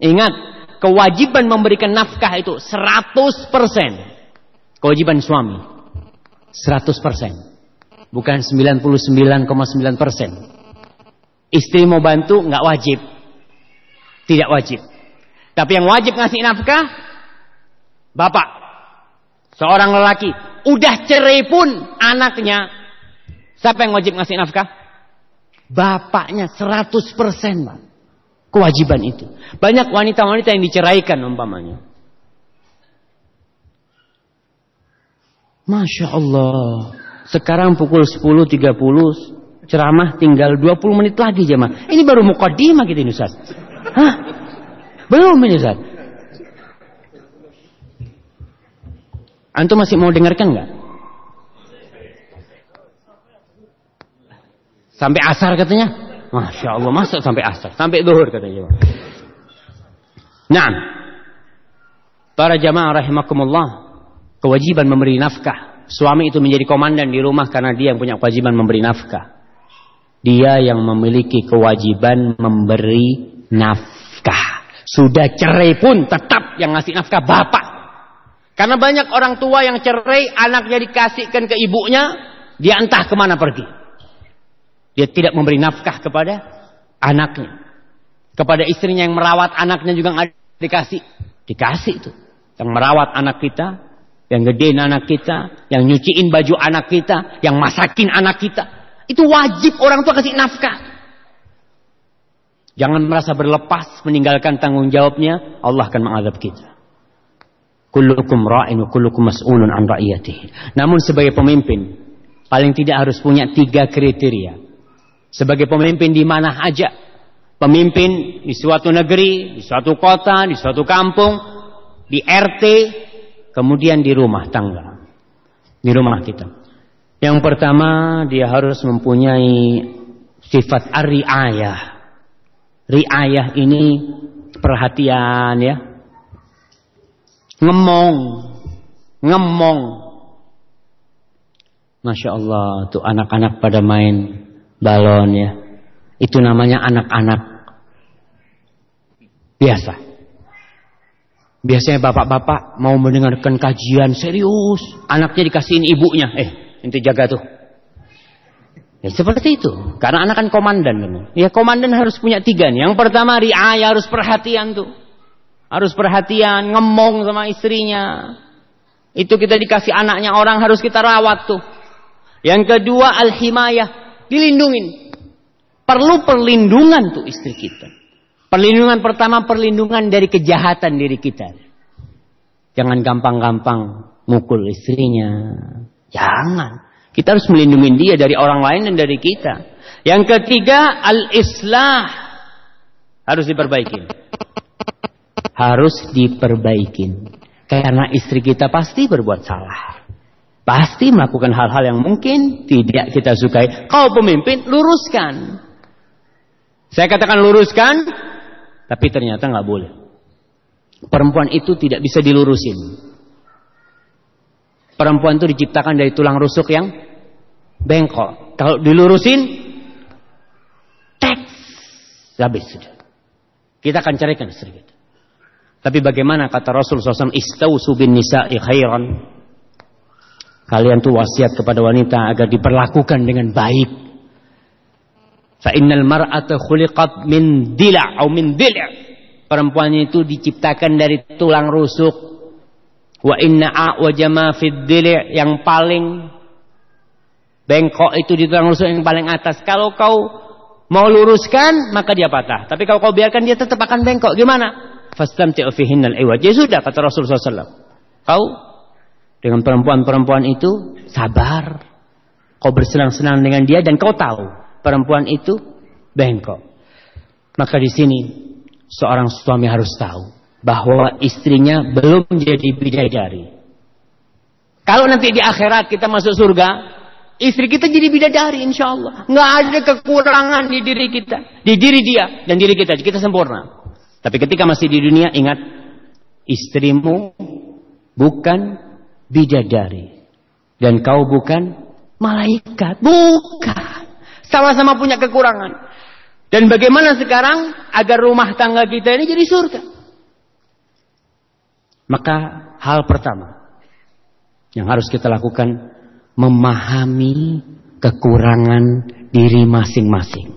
Ingat, kewajiban memberikan nafkah itu 100%. Kewajiban suami. 100%. Bukan 99,9%. Istri mau bantu, nggak wajib. Tidak wajib. Tapi yang wajib ngasih nafkah, bapak. Seorang lelaki. Udah cerai pun anaknya. Siapa yang wajib ngasih nafkah? Bapaknya 100% Pak. Kewajiban itu. Banyak wanita-wanita yang diceraikan umpamanya. Masya Allah. Sekarang pukul 10.30 ceramah tinggal 20 menit lagi jemaah. Ini baru mukadimah gitu ini Ustaz. Hah? Belum ini Ustaz. Antum masih mau dengarkan nggak? Sampai asar katanya? Masya Allah, masuk sampai asar. Sampai duhur katanya. Nah, para jamaah rahimakumullah, kewajiban memberi nafkah. Suami itu menjadi komandan di rumah karena dia yang punya kewajiban memberi nafkah. Dia yang memiliki kewajiban memberi nafkah. Sudah cerai pun tetap yang ngasih nafkah bapak. Karena banyak orang tua yang cerai, anaknya dikasihkan ke ibunya, dia entah ke mana pergi. Dia tidak memberi nafkah kepada anaknya. Kepada istrinya yang merawat anaknya juga nggak dikasih. Dikasih itu. Yang merawat anak kita, yang gedein anak kita, yang nyuciin baju anak kita, yang masakin anak kita. Itu wajib orang tua kasih nafkah. Jangan merasa berlepas meninggalkan tanggung jawabnya, Allah akan mengadab kita. Kullukum ra'in wa kullukum mas'ulun an ra'iyatihi. Namun sebagai pemimpin, paling tidak harus punya tiga kriteria. Sebagai pemimpin di mana aja. Pemimpin di suatu negeri, di suatu kota, di suatu kampung, di RT, kemudian di rumah tangga. Di rumah kita. Yang pertama, dia harus mempunyai sifat ar-riayah. Riayah ini perhatian ya, ngemong, ngemong. Masya Allah, tuh anak-anak pada main balon ya. Itu namanya anak-anak biasa. Biasanya bapak-bapak mau mendengarkan kajian serius, anaknya dikasihin ibunya, eh, nanti jaga tuh. Ya seperti itu. Karena anak kan komandan. Ya komandan harus punya tiga nih. Yang pertama riayah harus perhatian tuh. Harus perhatian, ngemong sama istrinya. Itu kita dikasih anaknya orang harus kita rawat tuh. Yang kedua al-himayah, dilindungin. Perlu perlindungan tuh istri kita. Perlindungan pertama perlindungan dari kejahatan diri kita. Jangan gampang-gampang mukul istrinya. Jangan. Kita harus melindungi dia dari orang lain dan dari kita. Yang ketiga al-islah harus diperbaiki harus diperbaikin. Karena istri kita pasti berbuat salah. Pasti melakukan hal-hal yang mungkin tidak kita sukai. Kau pemimpin, luruskan. Saya katakan luruskan, tapi ternyata nggak boleh. Perempuan itu tidak bisa dilurusin. Perempuan itu diciptakan dari tulang rusuk yang bengkok. Kalau dilurusin, teks, habis sudah. Kita akan carikan istri kita. Tapi bagaimana kata Rasul SAW, istausu bin nisa'i khairan. Kalian tuh wasiat kepada wanita agar diperlakukan dengan baik. Fa innal mar'ata khuliqat min dila' atau min dila' Perempuan itu diciptakan dari tulang rusuk. Wa inna a'wajama fid dila' yang paling bengkok itu di tulang rusuk yang paling atas. Kalau kau mau luruskan, maka dia patah. Tapi kalau kau biarkan dia tetap akan bengkok. Gimana? fastamti'u fihinnal iwaj. Ya sudah kata Rasulullah SAW. Kau dengan perempuan-perempuan itu sabar. Kau bersenang-senang dengan dia dan kau tahu perempuan itu bengkok. Maka di sini seorang suami harus tahu bahwa istrinya belum menjadi bidadari. Kalau nanti di akhirat kita masuk surga, istri kita jadi bidadari insya Allah. Nggak ada kekurangan di diri kita, di diri dia dan diri kita. Kita sempurna. Tapi ketika masih di dunia ingat istrimu bukan bidadari. Dan kau bukan malaikat. Bukan. Sama-sama punya kekurangan. Dan bagaimana sekarang agar rumah tangga kita ini jadi surga? Maka hal pertama yang harus kita lakukan memahami kekurangan diri masing-masing.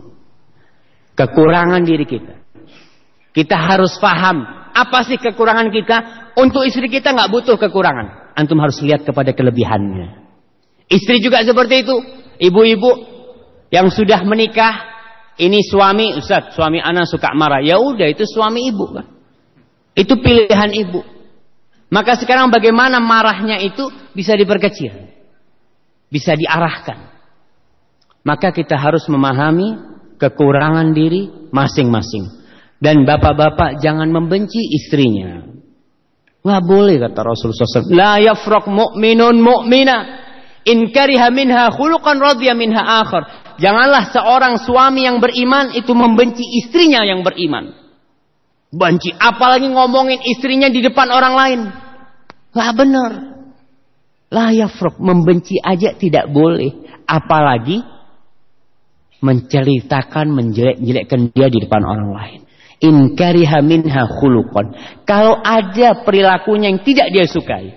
Kekurangan diri kita. Kita harus paham apa sih kekurangan kita. Untuk istri kita nggak butuh kekurangan. Antum harus lihat kepada kelebihannya. Istri juga seperti itu. Ibu-ibu yang sudah menikah, ini suami, Ustaz, suami anak suka marah. Ya udah itu suami ibu kan. Itu pilihan ibu. Maka sekarang bagaimana marahnya itu bisa diperkecil. Bisa diarahkan. Maka kita harus memahami kekurangan diri masing-masing. Dan bapak-bapak jangan membenci istrinya. Nggak boleh kata Rasulullah SAW. La yafraq mu'minun mu'mina. In kariha minha khuluqan radhiya minha akhar. Janganlah seorang suami yang beriman itu membenci istrinya yang beriman. Benci apalagi ngomongin istrinya di depan orang lain. Nggak benar. La yafraq membenci aja tidak boleh. Apalagi menceritakan menjelek-jelekkan dia di depan orang lain. In kariha minha khuluqan. Kalau ada perilakunya yang tidak dia sukai,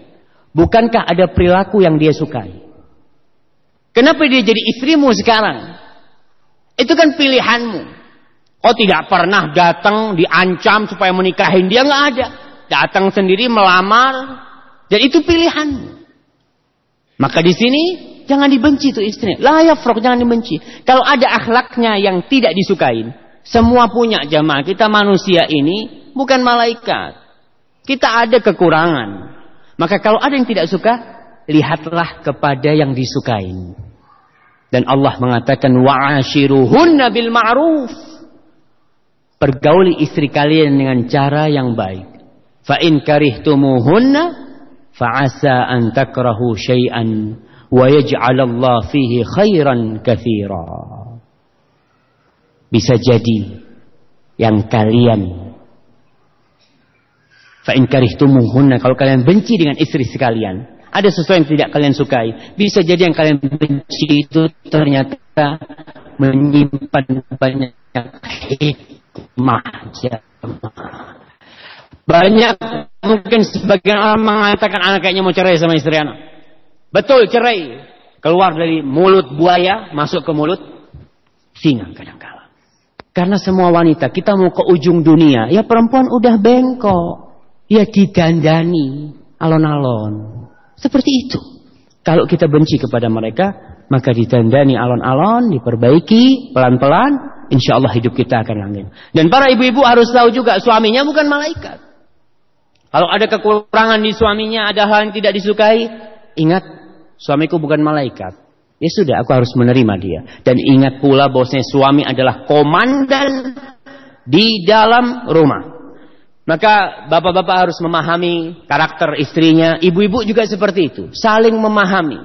bukankah ada perilaku yang dia sukai? Kenapa dia jadi istrimu sekarang? Itu kan pilihanmu. Kau tidak pernah datang diancam supaya menikahin dia nggak ada. Datang sendiri melamar dan itu pilihanmu. Maka di sini jangan dibenci tuh istri. Frok jangan dibenci. Kalau ada akhlaknya yang tidak disukai, semua punya jamaah. Kita manusia ini bukan malaikat. Kita ada kekurangan. Maka kalau ada yang tidak suka, lihatlah kepada yang disukai. Dan Allah mengatakan wa'ashiruhunna bil ma'ruf. Pergauli istri kalian dengan cara yang baik. Fa in karihtumuhunna fa'asa an takrahu syai'an wa yaj'alallahu fihi khairan katsira. Bisa jadi yang kalian fa karihtumuhunna kalau kalian benci dengan istri sekalian, ada sesuatu yang tidak kalian sukai. Bisa jadi yang kalian benci itu ternyata menyimpan banyak hikmah. Banyak mungkin sebagian orang mengatakan anak kayaknya mau cerai sama istri anak. Betul cerai. Keluar dari mulut buaya masuk ke mulut singa kadang-kadang. Karena semua wanita, kita mau ke ujung dunia, ya perempuan udah bengkok. Ya didandani, alon-alon. Seperti itu. Kalau kita benci kepada mereka, maka ditandani alon-alon, diperbaiki pelan-pelan, insya Allah hidup kita akan langgeng. Dan para ibu-ibu harus tahu juga, suaminya bukan malaikat. Kalau ada kekurangan di suaminya, ada hal yang tidak disukai, ingat, suamiku bukan malaikat. Ya sudah, aku harus menerima dia. Dan ingat pula bosnya suami adalah komandan di dalam rumah. Maka bapak-bapak harus memahami karakter istrinya. Ibu-ibu juga seperti itu. Saling memahami.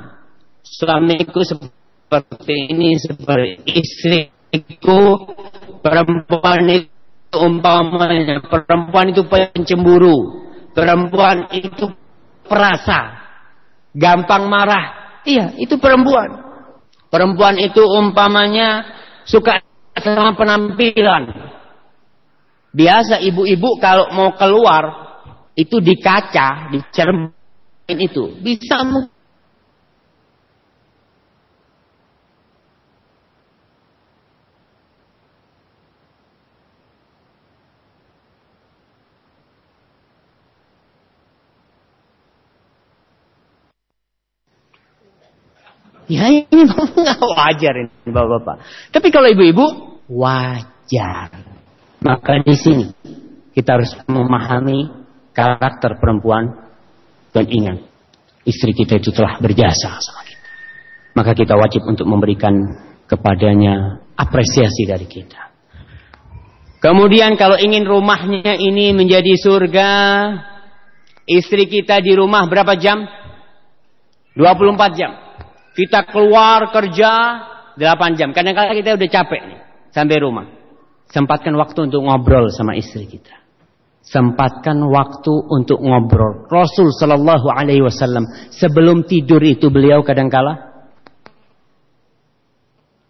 Suamiku seperti ini, seperti istriku. Perempuan itu umpamanya. Perempuan itu pencemburu. Perempuan itu perasa. Gampang marah. Iya, itu perempuan. Perempuan itu umpamanya suka sama penampilan. Biasa ibu-ibu kalau mau keluar itu di kaca, itu bisa Ya ini nggak wajar ini bapak-bapak. Tapi kalau ibu-ibu wajar. Maka di sini kita harus memahami karakter perempuan dan ingat istri kita itu telah berjasa sama kita. Maka kita wajib untuk memberikan kepadanya apresiasi dari kita. Kemudian kalau ingin rumahnya ini menjadi surga, istri kita di rumah berapa jam? 24 jam. Kita keluar kerja 8 jam. Kadang-kadang kita udah capek nih sampai rumah. Sempatkan waktu untuk ngobrol sama istri kita. Sempatkan waktu untuk ngobrol. Rasul Shallallahu Alaihi Wasallam sebelum tidur itu beliau kadangkala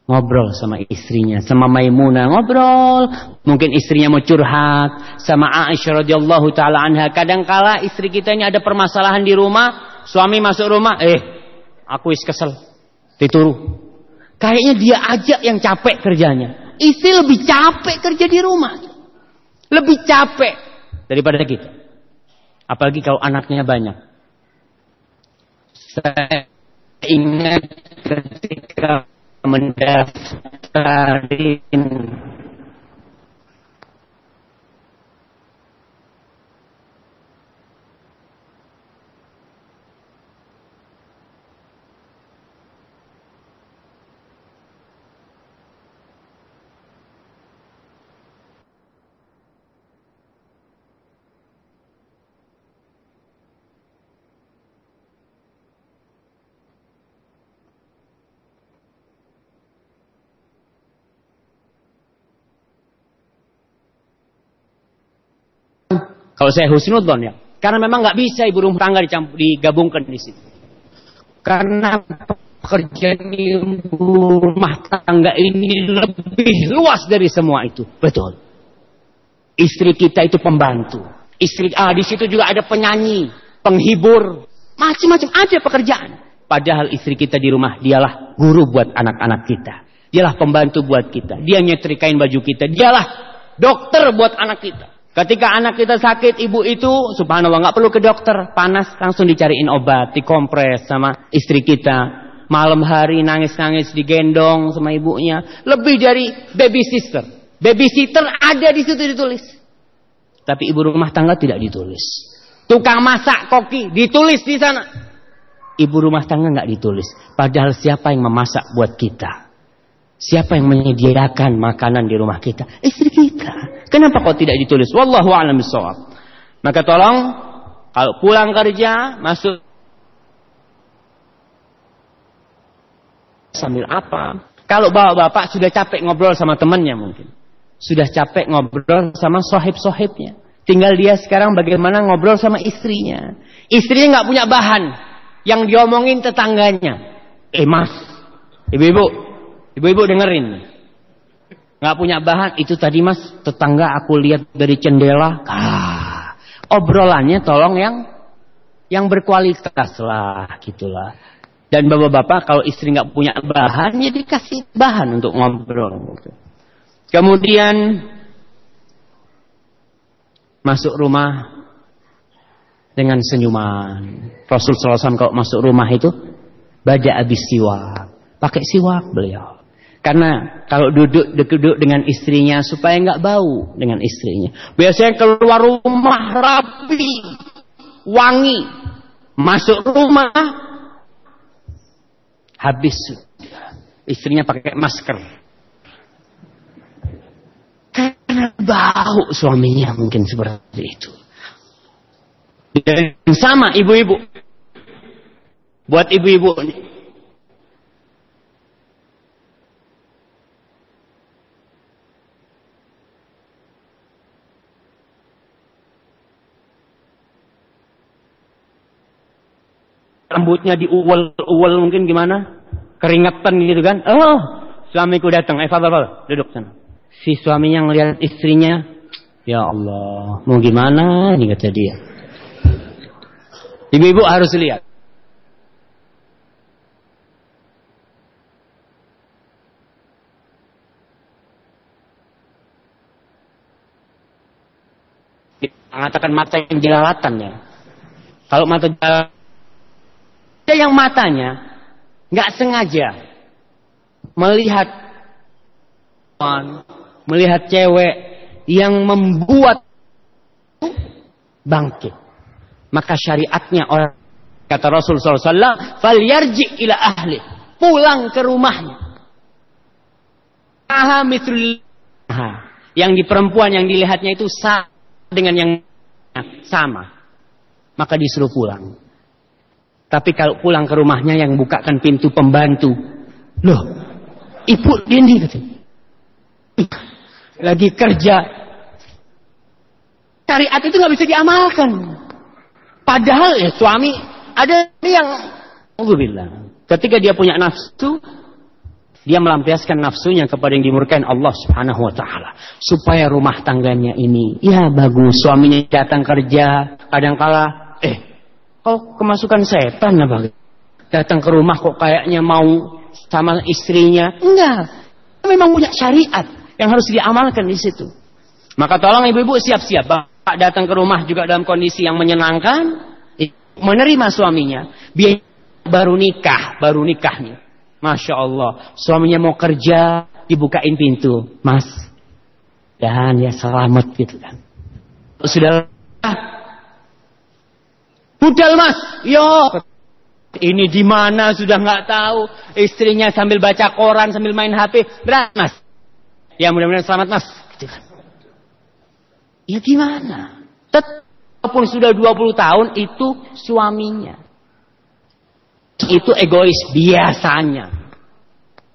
ngobrol sama istrinya, sama Maimunah ngobrol. Mungkin istrinya mau curhat sama Aisyah radhiyallahu taala anha. Kadangkala istri kita ini ada permasalahan di rumah, suami masuk rumah, eh aku is kesel, dituru. Kayaknya dia aja yang capek kerjanya. Istri lebih capek kerja di rumah. Lebih capek daripada kita. Apalagi kalau anaknya banyak. Saya ingat ketika mendaftarin Kalau saya husnudon ya. Karena memang nggak bisa ibu rumah tangga dicampur, digabungkan di situ. Karena pekerjaan ibu rumah tangga ini lebih luas dari semua itu. Betul. Istri kita itu pembantu. Istri ah di situ juga ada penyanyi, penghibur, macam-macam ada pekerjaan. Padahal istri kita di rumah dialah guru buat anak-anak kita. Dialah pembantu buat kita. Dia nyetrikain baju kita. Dialah dokter buat anak kita. Ketika anak kita sakit, ibu itu subhanallah nggak perlu ke dokter, panas langsung dicariin obat, dikompres sama istri kita. Malam hari nangis-nangis digendong sama ibunya, lebih dari baby sister. Baby sister ada di situ ditulis. Tapi ibu rumah tangga tidak ditulis. Tukang masak koki ditulis di sana. Ibu rumah tangga nggak ditulis. Padahal siapa yang memasak buat kita? Siapa yang menyediakan makanan di rumah kita? Istri kita. Kenapa kok tidak ditulis? Wallahu a'lam bishawab. Maka tolong kalau pulang kerja masuk sambil apa? Kalau bapak-bapak sudah capek ngobrol sama temannya mungkin. Sudah capek ngobrol sama sohib-sohibnya. Tinggal dia sekarang bagaimana ngobrol sama istrinya. Istrinya nggak punya bahan. Yang diomongin tetangganya. Eh mas, ibu-ibu, Ibu-ibu dengerin. Nggak punya bahan, itu tadi mas, tetangga aku lihat dari jendela. Ah, obrolannya tolong yang yang berkualitas lah, gitulah. Dan bapak-bapak kalau istri nggak punya bahan, ya dikasih bahan untuk ngobrol. Gitu. Kemudian masuk rumah dengan senyuman. Rasul SAW kalau masuk rumah itu baca habis siwak, pakai siwak beliau. Karena kalau duduk duduk dengan istrinya supaya nggak bau dengan istrinya. Biasanya keluar rumah rapi, wangi, masuk rumah habis istrinya pakai masker. Karena bau suaminya mungkin seperti itu. Dan sama ibu-ibu. Buat ibu-ibu rambutnya diuwel-uwel mungkin gimana? Keringetan gitu kan? Oh, suamiku datang. Eh, fadal. Duduk sana. Si suaminya ngelihat istrinya, ya Allah, mau gimana nih kata dia. Ibu-ibu harus lihat. mengatakan mata yang jelalatan ya. Kalau mata jelalatan ada yang matanya nggak sengaja melihat melihat cewek yang membuat bangkit. Maka syariatnya orang kata Rasul SAW, ila ahli, pulang ke rumahnya. Aha yang di perempuan yang dilihatnya itu sama dengan yang sama. Maka disuruh pulang. Tapi kalau pulang ke rumahnya yang bukakan pintu pembantu. Loh, ibu Dindi katanya. Lagi kerja. syariat itu nggak bisa diamalkan. Padahal ya suami ada yang Alhamdulillah. Ketika dia punya nafsu, dia melampiaskan nafsunya kepada yang dimurkain Allah Subhanahu wa taala supaya rumah tangganya ini ya bagus suaminya datang kerja kadang kala kok kemasukan setan apa datang ke rumah kok kayaknya mau sama istrinya enggak memang punya syariat yang harus diamalkan di situ maka tolong ibu-ibu siap-siap bapak datang ke rumah juga dalam kondisi yang menyenangkan menerima suaminya biaya baru nikah baru nikah nih Masya Allah. Suaminya mau kerja, dibukain pintu. Mas. Dan ya selamat gitu kan. Sudah. Budal mas. Yo. Ini di mana sudah nggak tahu. Istrinya sambil baca koran, sambil main HP. Berat mas. Ya mudah-mudahan selamat mas. Gitu. Ya gimana? Tetapun sudah 20 tahun itu suaminya itu egois biasanya.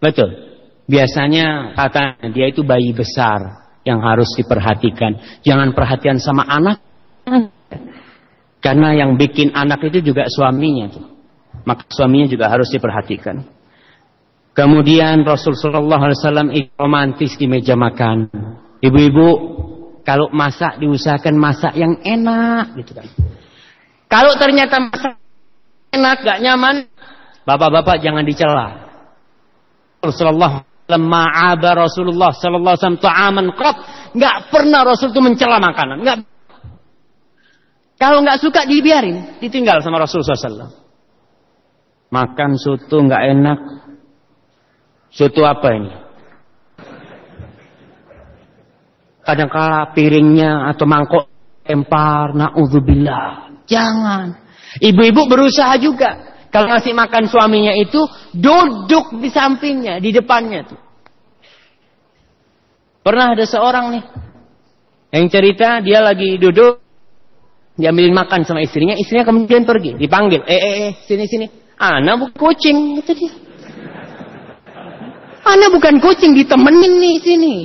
Betul. Biasanya kata dia itu bayi besar yang harus diperhatikan. Jangan perhatian sama anak. Karena yang bikin anak itu juga suaminya. Maka suaminya juga harus diperhatikan. Kemudian Rasulullah SAW romantis di meja makan. Ibu-ibu kalau masak diusahakan masak yang enak gitu kan. Kalau ternyata masak enak, gak nyaman, bapak-bapak jangan dicela. Rasulullah lemma aba Rasulullah sallallahu alaihi wasallam ta'aman qat, enggak pernah Rasul itu mencela makanan, enggak. Kalau enggak suka dibiarin, ditinggal sama Rasul sallallahu Makan soto enggak enak. Soto apa ini? Kadang-kala piringnya atau mangkok empar, naudzubillah. Jangan. Ibu-ibu berusaha juga. Kalau ngasih makan suaminya itu duduk di sampingnya, di depannya tuh. Pernah ada seorang nih yang cerita dia lagi duduk diambilin makan sama istrinya, istrinya kemudian pergi, dipanggil, eh eh eh sini sini, anak bukan kucing, itu dia. Anak bukan kucing, ditemenin nih sini.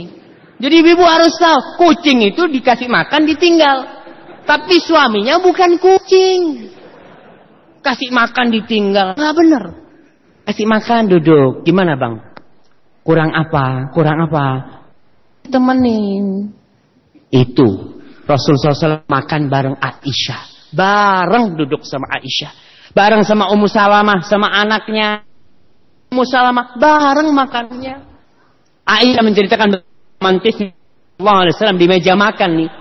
Jadi ibu harus tahu, kucing itu dikasih makan ditinggal. Tapi suaminya bukan kucing. Kasih makan ditinggal. Nggak bener. Kasih makan duduk. Gimana bang? Kurang apa? Kurang apa? Temenin. Itu. Rasul SAW makan bareng Aisyah. Bareng duduk sama Aisyah. Bareng sama Ummu Salamah. Sama anaknya. Ummu Salamah. Bareng makannya. Aisyah menceritakan mantis Allah SAW di meja makan nih.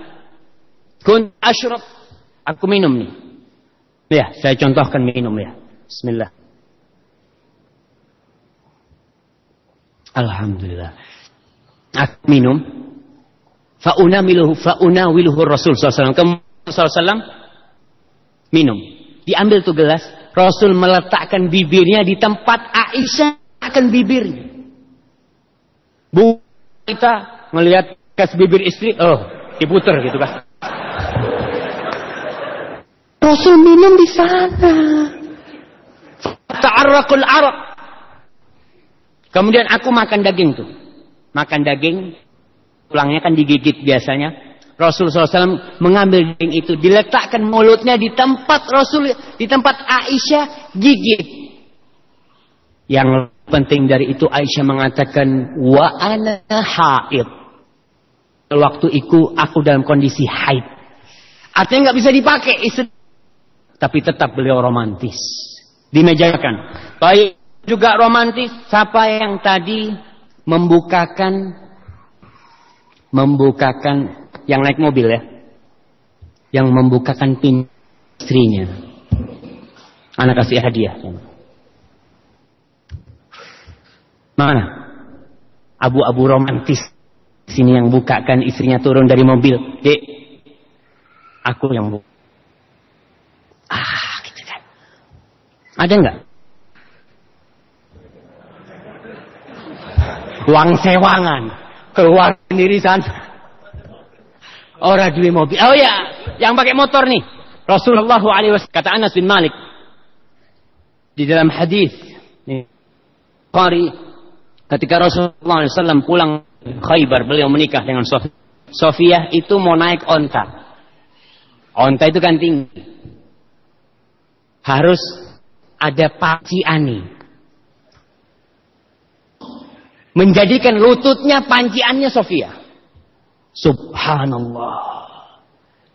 Kun ashraf. Aku minum nih. Ya, saya contohkan minum ya. Bismillah. Alhamdulillah. Aku minum. Fa'unamiluhu fa'unawiluhu Rasul SAW. Kemudian SAW minum. Diambil tuh gelas. Rasul meletakkan bibirnya di tempat Aisyah akan bibirnya. Bu kita melihat kas bibir istri, oh diputer gitu kan. Rasul minum di sana. Ta'arrakul arak. Kemudian aku makan daging tuh. Makan daging. Tulangnya kan digigit biasanya. Rasul SAW mengambil daging itu. Diletakkan mulutnya di tempat Rasul. Di tempat Aisyah gigit. Yang penting dari itu Aisyah mengatakan. Wa ana haid. Waktu itu aku dalam kondisi haid. Artinya nggak bisa dipakai. Tapi tetap beliau romantis. Dimejakan. Baik juga romantis. Siapa yang tadi membukakan membukakan yang naik mobil ya. Yang membukakan pintu istrinya. Anak kasih hadiah. Mana? Abu-abu romantis. Sini yang bukakan istrinya turun dari mobil. Dek, aku yang buka. Ah, gitu kan. Ada nggak? Uang sewangan. Keluar sendiri sana. Orang duit mobil. Oh ya, yang pakai motor nih. Rasulullah SAW kata Anas bin Malik di dalam hadis nih Qari ketika Rasulullah SAW pulang Khaybar beliau menikah dengan Sofiyah itu mau naik onta Onta itu kan tinggi. Harus ada panciani. Menjadikan lututnya panciannya Sofia. Subhanallah.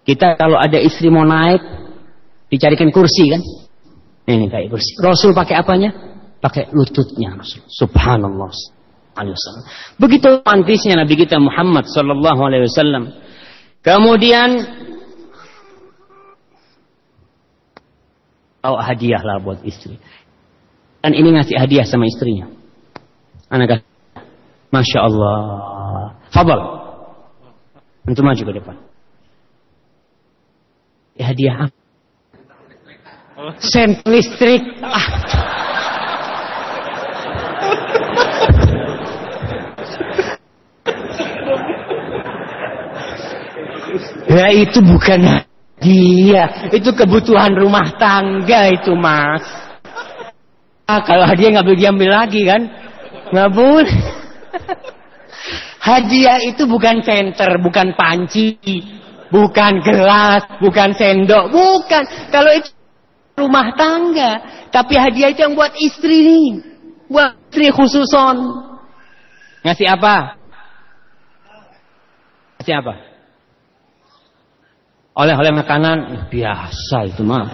Kita kalau ada istri mau naik, dicarikan kursi kan? Ini kayak kursi. Rasul pakai apanya? Pakai lututnya Rasul. Subhanallah. Begitu pantisnya Nabi kita Muhammad Sallallahu Alaihi Wasallam. Kemudian oh hadiah lah buat istri. Dan ini ngasih hadiah sama istrinya. Anak Masya Allah. Fabel. Untuk maju ke depan. Ya, hadiah apa? Sen listrik. Ah. Ya itu bukan dia, itu kebutuhan rumah tangga itu mas. Ah, kalau hadiah nggak boleh diambil lagi kan? Nggak boleh. Hadiah itu bukan center, bukan panci, bukan gelas, bukan sendok, bukan. Kalau itu rumah tangga, tapi hadiah itu yang buat istri nih, buat istri khususon. Ngasih apa? Ngasih apa? Oleh-oleh makanan biasa itu mah.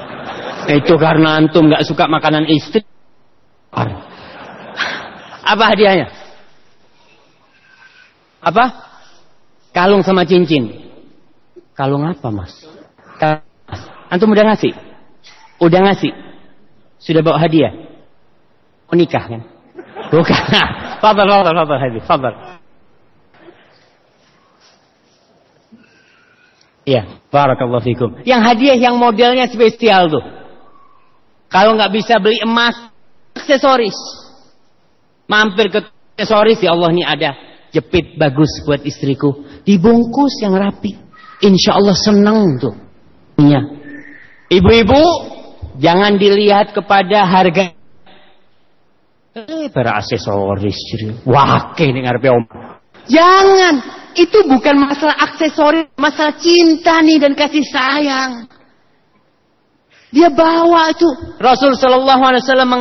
Itu karena antum nggak suka makanan istri. Apa hadiahnya? Apa? Kalung sama cincin. Kalung apa mas? Antum udah ngasih? Udah ngasih? Sudah bawa hadiah? Oh nikah kan? Bukan. Fadal, fadal, fadal, fadal. Fadal. Iya, barakallahu fikum. Yang hadiah yang modelnya spesial tuh. Kalau nggak bisa beli emas, aksesoris. Mampir ke aksesoris ya Allah ini ada jepit bagus buat istriku, dibungkus yang rapi. Insya Allah senang tuh. Iya. Ibu-ibu, jangan dilihat kepada harga. Eh, para aksesoris. Wah, ini ngarepe om. Jangan itu bukan masalah aksesoris, masalah cinta nih dan kasih sayang. Dia bawa itu. Rasul Shallallahu Alaihi Wasallam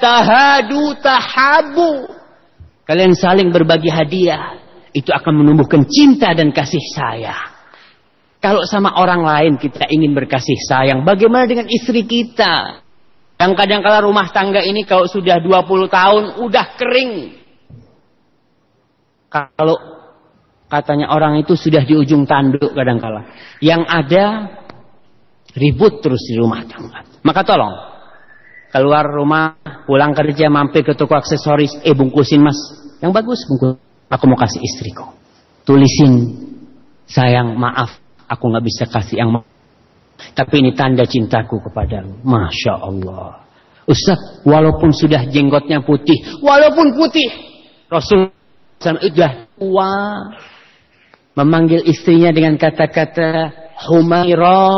tahadu tahabu. Kalian saling berbagi hadiah. Itu akan menumbuhkan cinta dan kasih sayang. Kalau sama orang lain kita ingin berkasih sayang. Bagaimana dengan istri kita? Yang kadang-kala rumah tangga ini kalau sudah 20 tahun udah kering. Kalau Katanya orang itu sudah di ujung tanduk kadangkala. Yang ada ribut terus di rumah tangga. Maka tolong keluar rumah, pulang kerja, mampir ke toko aksesoris, eh bungkusin mas, yang bagus bungkus. Aku mau kasih istriku. Tulisin, sayang maaf, aku nggak bisa kasih yang maaf. Tapi ini tanda cintaku kepadamu. Masya Allah. Ustaz, walaupun sudah jenggotnya putih, walaupun putih, Rasul sudah tua, memanggil istrinya dengan kata-kata Humaira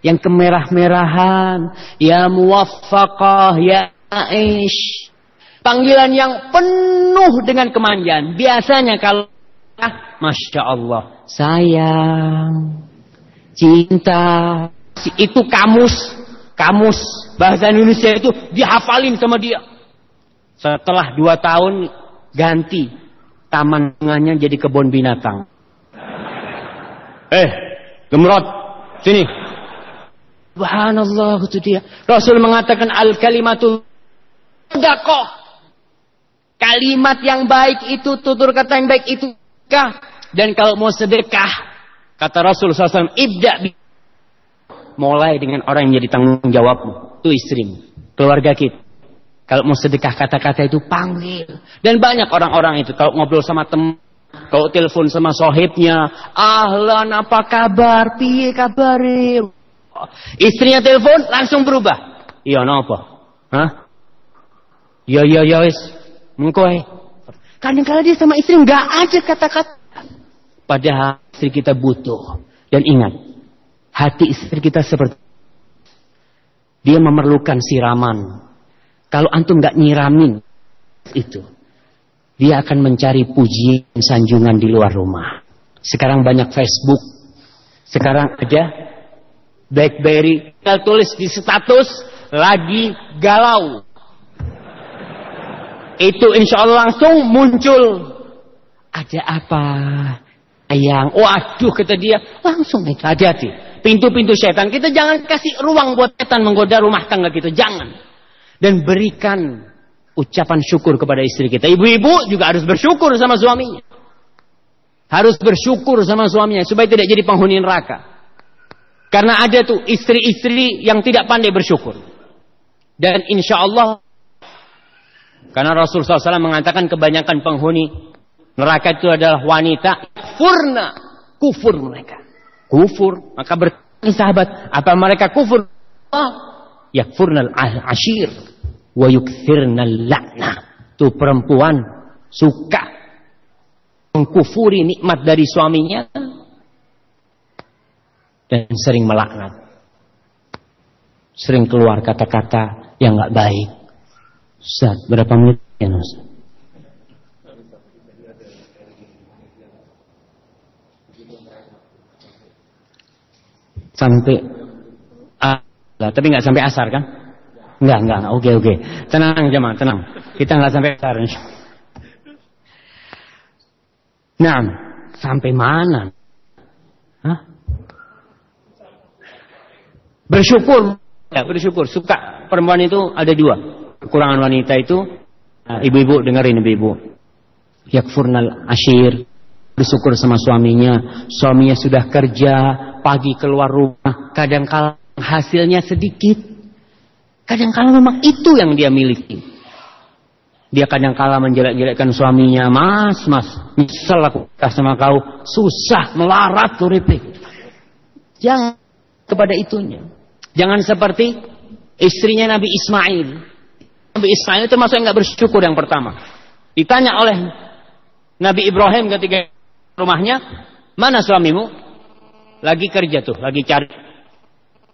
yang kemerah-merahan, ya muwaffaqah, ya aish. Panggilan yang penuh dengan kemanjaan. Biasanya kalau ah, Masya Allah, sayang, cinta, itu kamus, kamus bahasa Indonesia itu dihafalin sama dia. Setelah dua tahun ganti tamannya jadi kebun binatang. Eh, gemrot, sini. Subhanallah itu dia. Rasul mengatakan al kalimatu dakoh. Kalimat yang baik itu, tutur kata yang baik itu kah. Dan kalau mau sedekah, kata Rasul SAW, ibda mulai dengan orang yang jadi tanggung jawabmu. Itu istrimu, keluarga kita. Kalau mau sedekah kata-kata itu panggil. Dan banyak orang-orang itu kalau ngobrol sama teman kalau telepon sama sohibnya, ahlan apa kabar, piye kabar? Istrinya telepon langsung berubah. Iya napa? Hah? Iya iya iya wis. Mengko Kadang-kadang dia sama istri nggak aja kata-kata. Padahal istri kita butuh. Dan ingat, hati istri kita seperti dia memerlukan siraman. Kalau antum nggak nyiramin itu, dia akan mencari puji sanjungan di luar rumah. Sekarang banyak Facebook. Sekarang ada Blackberry, tinggal tulis di status lagi galau. Itu insya Allah langsung muncul. Ada apa? Ayang, oh aduh kata dia, langsung hati-hati. Pintu-pintu setan, kita jangan kasih ruang buat setan menggoda rumah tangga kita, jangan. Dan berikan ucapan syukur kepada istri kita. Ibu-ibu juga harus bersyukur sama suaminya. Harus bersyukur sama suaminya supaya tidak jadi penghuni neraka. Karena ada tuh istri-istri yang tidak pandai bersyukur. Dan insya Allah, karena Rasul SAW mengatakan kebanyakan penghuni neraka itu adalah wanita furna kufur mereka. Kufur, maka bertanya sahabat, apa mereka kufur? Oh, yakfurnal ashir wa yukthirnal la'na. Tuh perempuan suka mengkufuri nikmat dari suaminya dan sering melaknat. Sering keluar kata-kata yang nggak baik. Ustaz, berapa menit ya Ustaz? Sampai ah, tapi nggak sampai asar kan? Nggak, nggak. Oke, oke. Tenang jemaah, tenang. Kita nggak sampai asar. Nah, sampai mana? Hah? Bersyukur, ya, bersyukur. Suka perempuan itu ada dua. Kekurangan wanita itu nah, ibu-ibu dengerin ibu-ibu. Yakfurnal ashir bersyukur sama suaminya. Suaminya sudah kerja, pagi keluar rumah, kadang kala hasilnya sedikit. Kadang kala memang itu yang dia miliki. Dia kadang kala menjelek-jelekkan suaminya, mas, mas, nyesel aku sama kau, susah melarat tuh Jangan kepada itunya. Jangan seperti istrinya Nabi Ismail. Nabi Ismail termasuk yang nggak bersyukur yang pertama. Ditanya oleh Nabi Ibrahim ketika rumahnya, mana suamimu? Lagi kerja tuh, lagi cari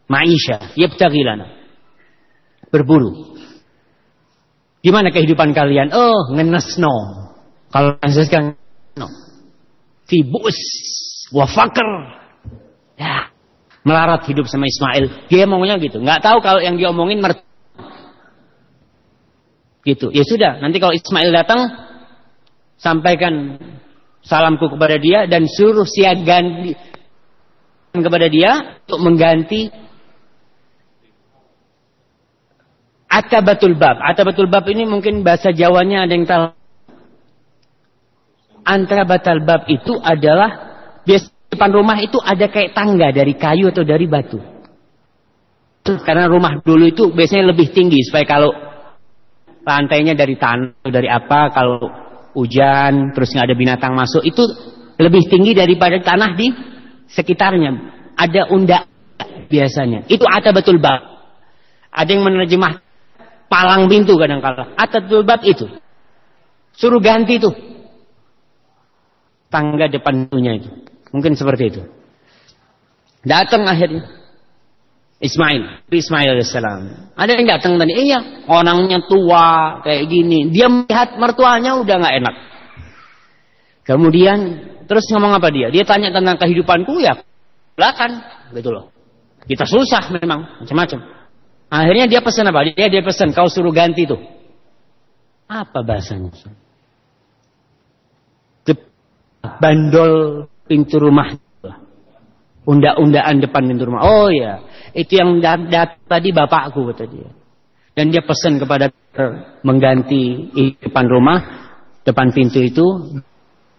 maisha, yabtagilana. Berburu. Gimana kehidupan kalian? Oh, ngenes no. Kalau kan no. Fibus wa Ya, melarat hidup sama Ismail. Dia maunya gitu. Nggak tahu kalau yang dia omongin mert gitu. Ya sudah, nanti kalau Ismail datang sampaikan salamku kepada dia dan suruh siagan kepada dia untuk mengganti Atabatul bab. Atabatul bab ini mungkin bahasa Jawanya ada yang tahu. Antara batal bab itu adalah biasa depan rumah itu ada kayak tangga dari kayu atau dari batu. Karena rumah dulu itu biasanya lebih tinggi supaya kalau lantainya dari tanah dari apa kalau hujan terus nggak ada binatang masuk itu lebih tinggi daripada tanah di sekitarnya. Ada undak biasanya. Itu ada betul bab. Ada yang menerjemah palang pintu kadang kala. betul bab itu. Suruh ganti tuh. Tangga depan pintunya itu. Mungkin seperti itu. Datang akhirnya. Ismail. Ismail alaihissalam. Ada yang datang tadi. Iya. Orangnya tua. Kayak gini. Dia melihat mertuanya udah nggak enak. Kemudian. Terus ngomong apa dia? Dia tanya tentang kehidupanku ya. Belakang. Gitu loh. Kita susah memang. Macam-macam. Akhirnya dia pesan apa? Dia dia pesan. Kau suruh ganti tuh. Apa bahasanya? Bandol pintu rumah. Unda-undaan depan pintu rumah. Oh ya, itu yang tadi bapakku kata dia. Dan dia pesan kepada mengganti depan rumah, depan pintu itu,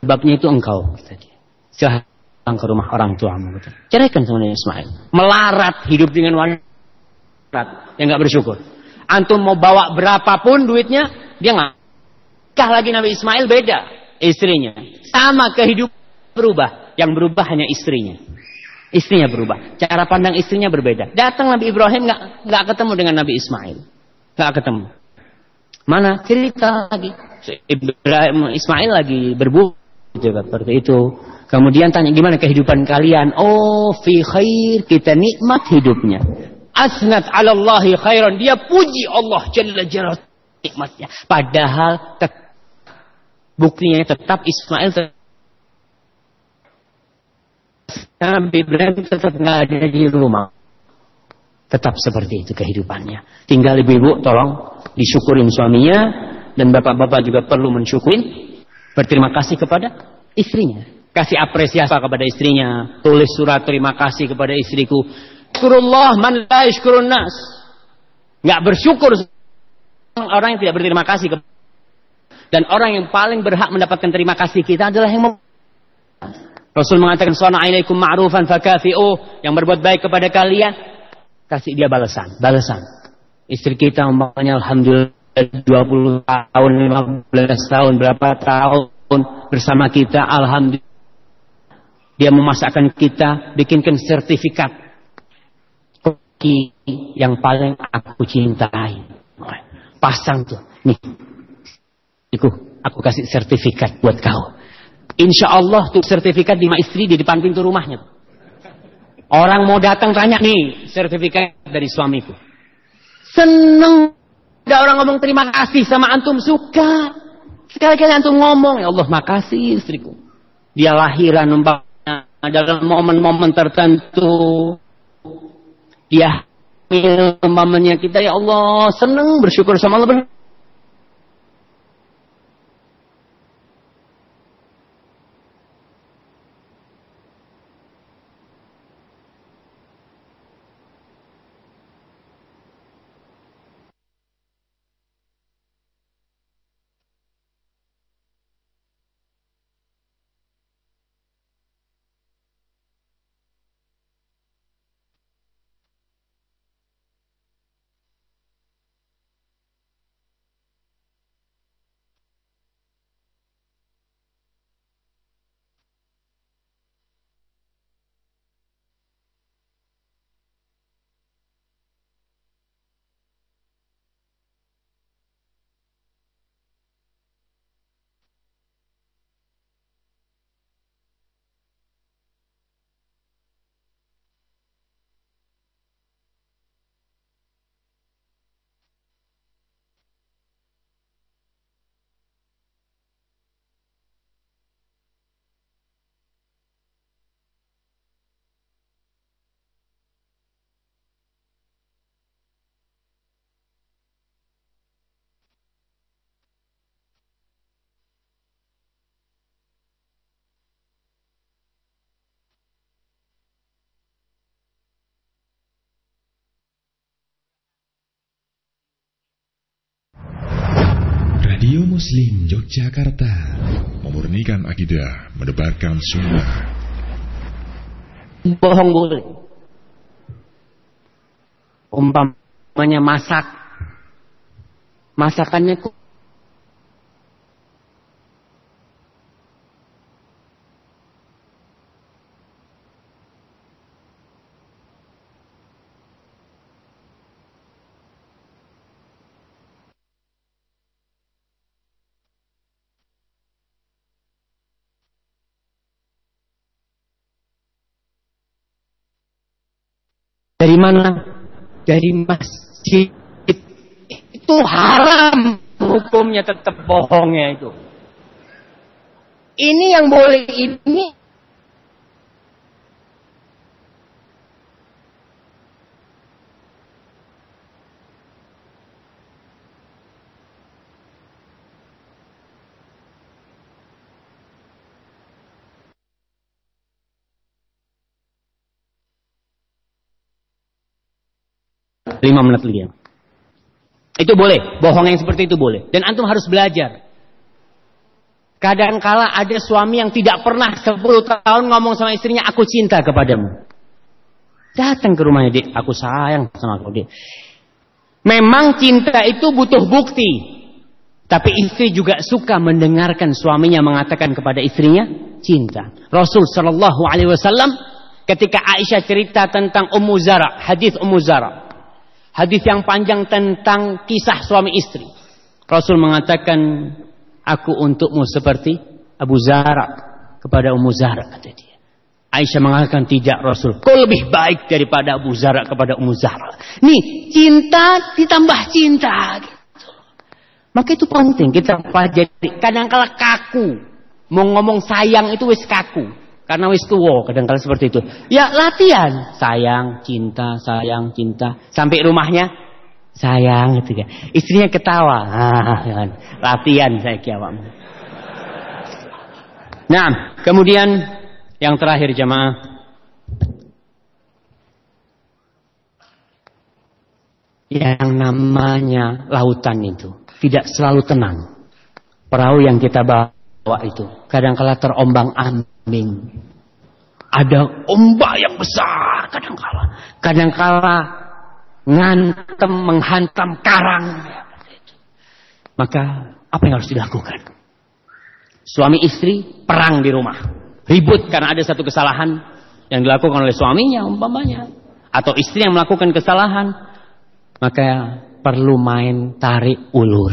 babnya itu engkau kata dia. Silahkan ke rumah orang tuamu. Kata. Ceraikan sama Ismail. Melarat hidup dengan wanita yang nggak bersyukur. Antum mau bawa berapapun duitnya, dia nggak. Kah lagi Nabi Ismail beda istrinya. Sama kehidupan berubah. Yang berubah hanya istrinya. Istrinya berubah. Cara pandang istrinya berbeda. Datang Nabi Ibrahim nggak nggak ketemu dengan Nabi Ismail. Nggak ketemu. Mana cerita lagi? Ibrahim Ismail lagi berbuat seperti itu. Kemudian tanya gimana kehidupan kalian? Oh, fi khair kita nikmat hidupnya. Asnat alallahi khairan. Dia puji Allah jalla jalla nikmatnya. Padahal buktinya tetap Ismail tetap Nabi Ibrahim tetap nggak ada di rumah. Tetap seperti itu kehidupannya. Tinggal ibu-ibu tolong disyukurin suaminya dan bapak-bapak juga perlu mensyukurin berterima kasih kepada istrinya. Kasih apresiasi kepada istrinya, tulis surat terima kasih kepada istriku. Syukurullah man la yashkurun nas. Enggak bersyukur orang yang tidak berterima kasih kepada dan orang yang paling berhak mendapatkan terima kasih kita adalah yang Rasul mengatakan sana alaikum ma'rufan fakafi'u yang berbuat baik kepada kalian kasih dia balasan, balasan. Istri kita umpamanya alhamdulillah 20 tahun, 15 tahun, berapa tahun bersama kita, alhamdulillah. Dia memasakkan kita, bikinkan sertifikat koki yang paling aku cintai. Pasang tuh, nih. Aku kasih sertifikat buat kau. Insya Allah tuh sertifikat di istri di depan pintu rumahnya. Orang mau datang tanya nih sertifikat dari suamiku. Seneng. Ada orang ngomong terima kasih sama antum suka. Sekali-kali antum ngomong ya Allah makasih istriku. Dia lahiran umpamanya dalam momen-momen tertentu. Dia umpamanya kita ya Allah seneng bersyukur sama Allah Muslim Yogyakarta. Memurnikan akidah Mendebarkan sunnah. Bohong boleh. Umpamanya masak. Masakannya Dari mana? Dari masjid. Itu haram. Hukumnya tetap bohongnya itu. Ini yang boleh ini Lima menit lagi ya. Itu boleh. Bohong yang seperti itu boleh. Dan antum harus belajar. Kadang kala ada suami yang tidak pernah 10 tahun ngomong sama istrinya, aku cinta kepadamu. Datang ke rumahnya, dia, aku sayang sama kau, dia. Memang cinta itu butuh bukti. Tapi istri juga suka mendengarkan suaminya mengatakan kepada istrinya cinta. Rasul Shallallahu Alaihi Wasallam ketika Aisyah cerita tentang Ummu Zara, hadis Ummu Zara, Hadis yang panjang tentang kisah suami istri. Rasul mengatakan, aku untukmu seperti Abu Zara kepada Ummu Zara kata dia. Aisyah mengatakan tidak Rasul. Kau lebih baik daripada Abu Zara kepada Ummu Zara. Nih cinta ditambah cinta. Gitu. Maka itu penting kita pelajari. Kadang kala kaku. Mau ngomong sayang itu wis kaku. Karena wis tuwo kadang-kadang seperti itu. Ya latihan, sayang, cinta, sayang, cinta. Sampai rumahnya sayang gitu ya. Istrinya ketawa. Ah, kan. latihan saya kiawam. Nah, kemudian yang terakhir jemaah. Yang namanya lautan itu tidak selalu tenang. Perahu yang kita bawa itu kadang-kala terombang ambing. Ada ombak yang besar kadang-kala. Kadang-kala ngantem menghantam karang. Maka apa yang harus dilakukan? Suami istri perang di rumah. Ribut karena ada satu kesalahan yang dilakukan oleh suaminya umpamanya. Atau istri yang melakukan kesalahan. Maka perlu main tarik ulur.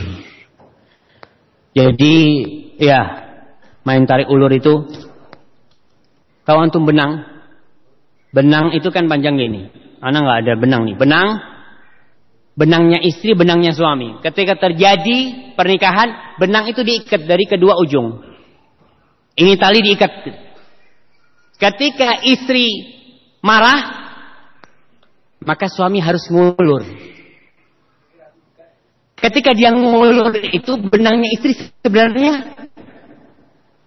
Jadi ya main tarik ulur itu. Tahu antum benang. Benang itu kan panjang gini. Anak nggak ada benang nih. Benang. Benangnya istri benangnya suami. Ketika terjadi pernikahan benang itu diikat dari kedua ujung. Ini tali diikat. Ketika istri marah maka suami harus ngulur. Ketika dia ngulur itu benangnya istri sebenarnya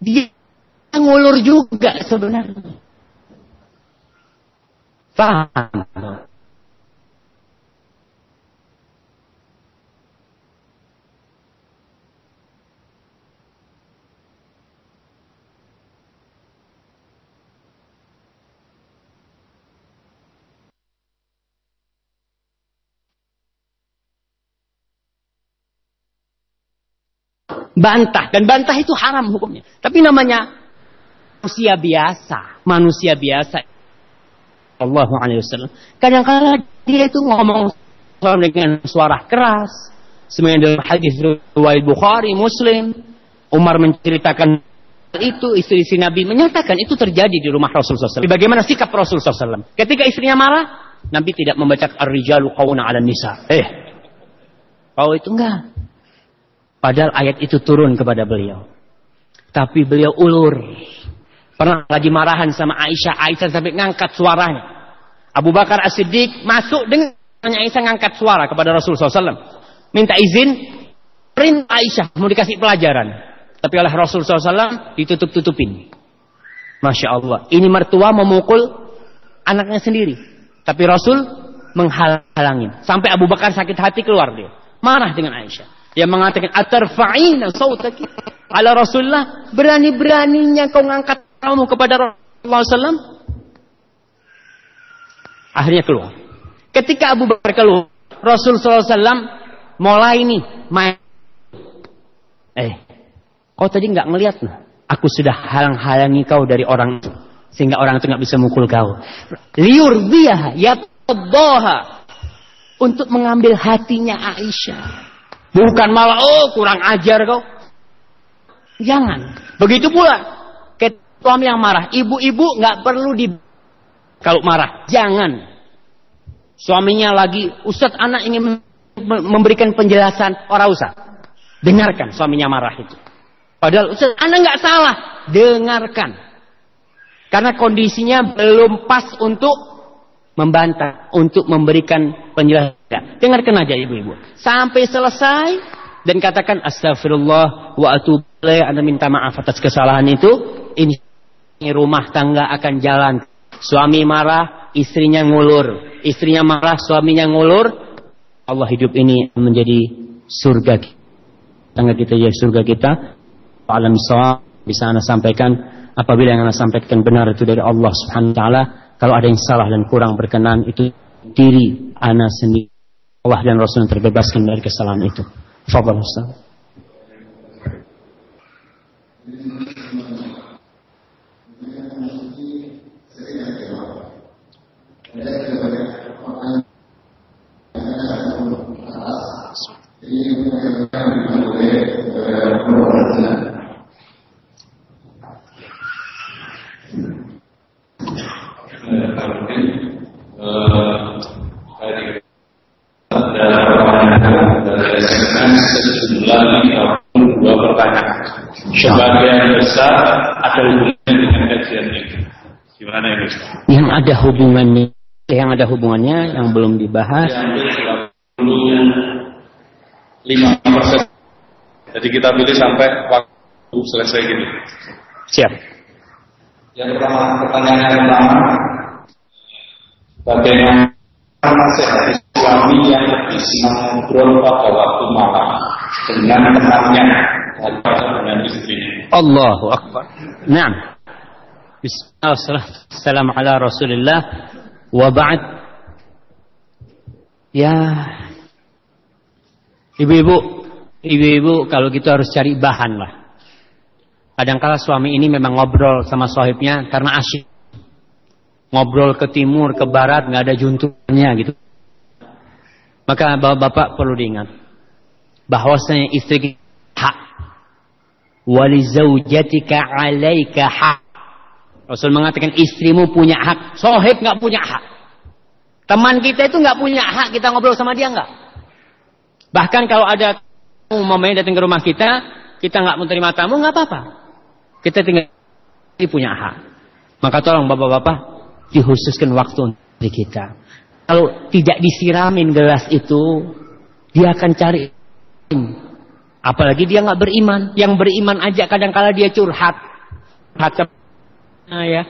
dia ngulur juga sebenarnya. Paham? Bantah dan bantah itu haram hukumnya. Tapi namanya manusia biasa, manusia biasa. Allah wasallam. Kadang-kadang dia itu ngomong dengan suara keras. Semuanya dalam hadis riwayat Bukhari, Muslim. Umar menceritakan itu istri si Nabi menyatakan itu terjadi di rumah Rasulullah SAW. Bagaimana sikap Rasulullah SAW? Ketika istrinya marah, Nabi tidak membaca ar-rijalu qawna 'ala nisa. Eh. Kau itu enggak. Padahal ayat itu turun kepada beliau. Tapi beliau ulur. Pernah lagi marahan sama Aisyah. Aisyah sampai ngangkat suaranya. Abu Bakar As-Siddiq masuk dengan Aisyah ngangkat suara kepada Rasulullah SAW. Minta izin. Perintah Aisyah mau dikasih pelajaran. Tapi oleh Rasulullah SAW ditutup-tutupin. Masya Allah. Ini mertua memukul anaknya sendiri. Tapi Rasul menghalangin. Sampai Abu Bakar sakit hati keluar dia. Marah dengan Aisyah yang mengatakan atarfa'ina sautaki ala Rasulullah. Berani-beraninya kau ngangkat kamu kepada Rasulullah SAW akhirnya keluar. Ketika Abu Bakar keluar Rasulullah SAW mulai nih main. Eh kau tadi nggak ngelihat nah? Aku sudah halang-halangi kau dari orang itu sehingga orang itu nggak bisa mukul kau. Liur dia ya untuk mengambil hatinya Aisyah Bukan malah, oh kurang ajar kau. Jangan. Begitu pula. Suami yang marah. Ibu-ibu nggak perlu di... Kalau marah. Jangan. Suaminya lagi, Ustadz anak ingin memberikan penjelasan. Orang usah. Dengarkan suaminya marah itu. Padahal Ustadz anak nggak salah. Dengarkan. Karena kondisinya belum pas untuk membantah untuk memberikan penjelasan. Dengarkan aja ibu-ibu. Sampai selesai dan katakan astagfirullah wa atubu Anda minta maaf atas kesalahan itu. Ini rumah tangga akan jalan. Suami marah, istrinya ngulur. Istrinya marah, suaminya ngulur. Allah hidup ini menjadi surga tangga kita ya surga kita. Alam sawab bisa Anda sampaikan apabila yang Anda sampaikan benar itu dari Allah Subhanahu wa taala kalau ada yang salah dan kurang berkenan itu diri ana sendiri. Allah dan Rasul yang terbebaskan dari kesalahan itu. Fadal Ustaz. sebagian ada hubungannya, yang ada hubungannya, yang belum dibahas. Lima persen. Jadi kita pilih sampai waktu selesai gini. Siap. Yang pertama, pertanyaan yang pertama, bagaimana nasihati suami yang lebih senang ngobrol pada waktu malam dengan temannya daripada dengan istrinya? Allahu Akbar. Naam. Bismillahirrahmanirrahim ala Rasulillah wa ba'd. Ya. Ibu-ibu, ibu-ibu kalau gitu harus cari bahan lah. Kadangkala suami ini memang ngobrol sama sohibnya karena asyik. Ngobrol ke timur, ke barat, nggak ada junturnya gitu. Maka bapak-bapak perlu diingat. Bahwasanya istri hak. Wali zaujatika alaika hak. Rasul mengatakan istrimu punya hak. Sohib nggak punya hak. Teman kita itu nggak punya hak kita ngobrol sama dia nggak. Bahkan kalau ada umumnya datang ke rumah kita, kita nggak menerima tamu nggak apa-apa. Kita tinggal punya hak. Maka tolong bapak-bapak dikhususkan waktu untuk kita. Kalau tidak disiramin gelas itu, dia akan cari. Apalagi dia nggak beriman. Yang beriman aja kadang-kala dia curhat. Curhat nah, ya.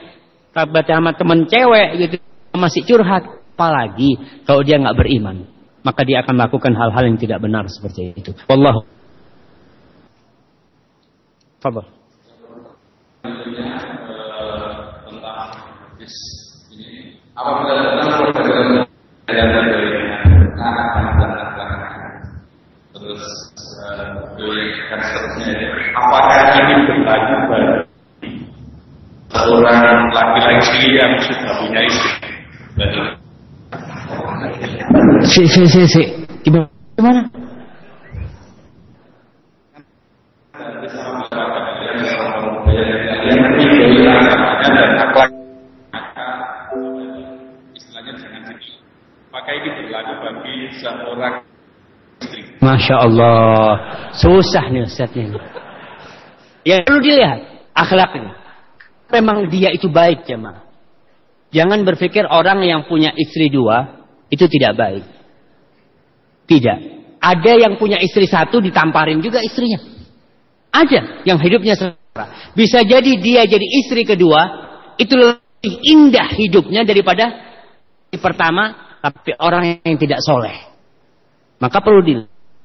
Kabar sama teman cewek gitu masih curhat. Apalagi kalau dia nggak beriman, maka dia akan melakukan hal-hal yang tidak benar seperti itu. Wallahu. Fadal. seterusnya apakah ini seorang laki-laki yang sudah punya istri. Si si si si. Gimana seorang Masya Allah. Susah nih Ustaz ini. Ya perlu dilihat Akhlaknya Memang dia itu baik jemaah. Jangan berpikir orang yang punya istri dua Itu tidak baik. Tidak. Ada yang punya istri satu ditamparin juga istrinya. Ada yang hidupnya sementara Bisa jadi dia jadi istri kedua Itu lebih indah hidupnya daripada pertama tapi orang yang tidak soleh. Maka perlu di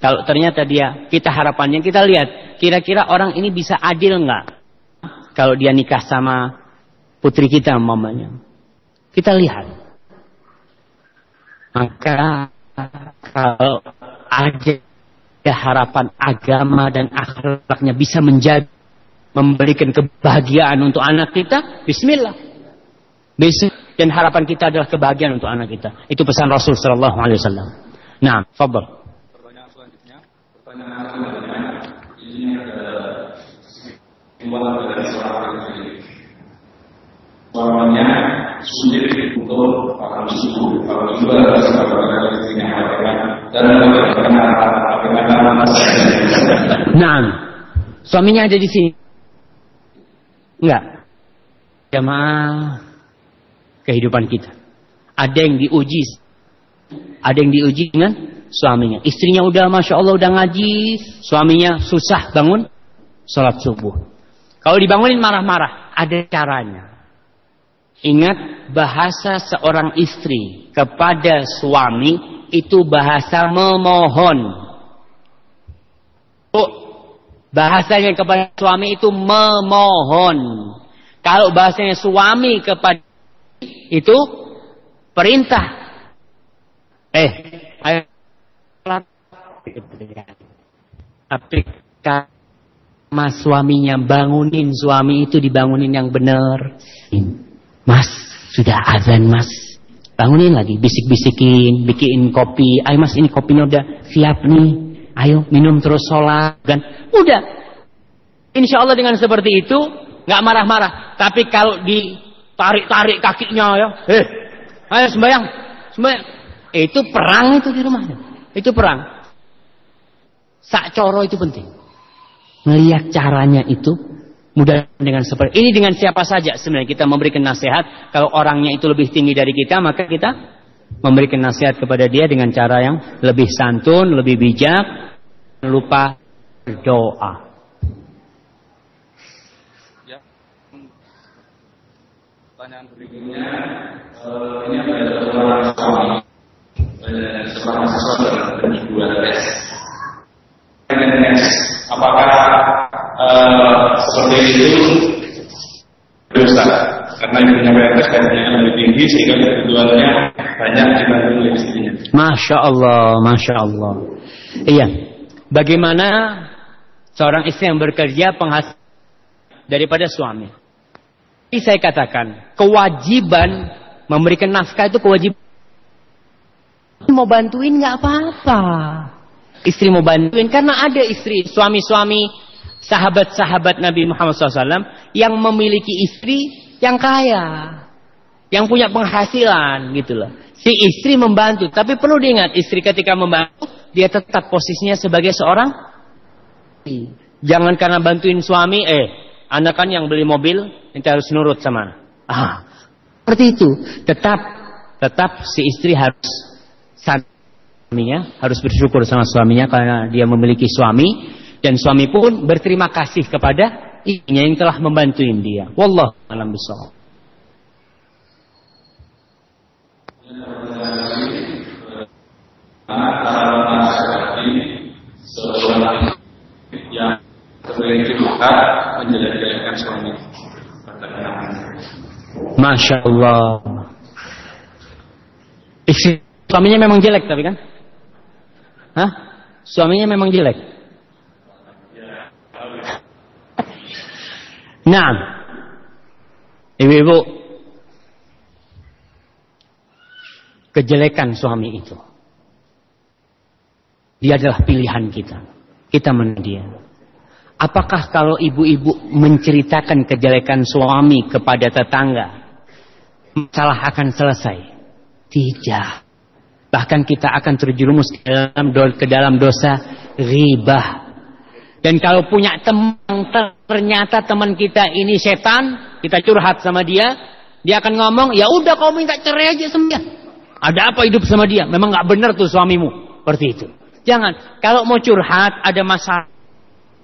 kalau ternyata dia kita harapannya kita lihat kira-kira orang ini bisa adil nggak kalau dia nikah sama putri kita mamanya. Kita lihat. Maka kalau ada harapan agama dan akhlaknya bisa menjadi memberikan kebahagiaan untuk anak kita, bismillah. Bisa dan harapan kita adalah kebahagiaan untuk anak kita. Itu pesan Rasul sallallahu alaihi wasallam. Nah, fadl. Pertanyaan selanjutnya, pertanyaan simbolan dari seorang istri. Suaminya sulit untuk para suku, para juga sebagai istrinya mengatakan dan bagaimana bagaimana Nah, suaminya ada di sini. Enggak. Jamaah kehidupan kita. Ada yang diuji ada yang diuji dengan suaminya. Istrinya udah Masya Allah udah ngaji. Suaminya susah bangun. Sholat subuh. Kalau dibangunin marah-marah. Ada caranya. Ingat bahasa seorang istri kepada suami itu bahasa memohon. Oh, bahasanya kepada suami itu memohon. Kalau bahasanya suami kepada itu perintah eh ayo tapi mas suaminya bangunin suami itu dibangunin yang benar. Mas sudah azan mas. Bangunin lagi bisik-bisikin bikin kopi. Ayo mas ini kopinya udah siap nih. Ayo minum terus sholat kan? Udah. Insya Allah dengan seperti itu nggak marah-marah. Tapi kalau ditarik-tarik kakinya ya. Eh ayo sembayang sembayang itu perang itu di rumahnya. Itu perang. Sak coro itu penting. Melihat caranya itu Mudah dengan seperti ini dengan siapa saja sebenarnya kita memberikan nasihat. Kalau orangnya itu lebih tinggi dari kita, maka kita memberikan nasihat kepada dia dengan cara yang lebih santun, lebih bijak, lupa berdoa. Ya. Pertanyaan berikutnya, uh, ini ada seorang suami, seorang tes. Apakah uh, seperti itu dosa? Karena ibunya PNS gajinya lebih tinggi sehingga kebutuhannya banyak dibanding oleh istrinya. Masya Allah, Masya Allah. Iya. Bagaimana seorang istri yang bekerja penghasil daripada suami? Ini saya katakan, kewajiban memberikan nafkah itu kewajiban. Mau bantuin nggak apa-apa. Istri mau bantuin karena ada istri, suami-suami, sahabat-sahabat Nabi Muhammad SAW yang memiliki istri yang kaya, yang punya penghasilan gitu loh. Si istri membantu, tapi perlu diingat istri ketika membantu dia tetap posisinya sebagai seorang Jangan karena bantuin suami, eh, anak kan yang beli mobil, kita harus nurut sama. Ah, seperti itu. Tetap, tetap si istri harus suaminya, harus bersyukur sama suaminya karena dia memiliki suami dan suami pun berterima kasih kepada ibunya yang telah membantuin dia. Wallah alam suami. Masya Allah. Istri suaminya memang jelek tapi kan? Hah? Suaminya memang jelek. Nah, ibu-ibu, kejelekan suami itu, dia adalah pilihan kita. Kita mendia. dia. Apakah kalau ibu-ibu menceritakan kejelekan suami kepada tetangga, masalah akan selesai? Tidak. Bahkan kita akan terjerumus ke dalam, ke dalam dosa ribah. Dan kalau punya teman, ternyata teman kita ini setan, kita curhat sama dia, dia akan ngomong, ya udah kau minta cerai aja sama. Ada apa hidup sama dia? Memang nggak benar tuh suamimu. Seperti itu. Jangan. Kalau mau curhat, ada masalah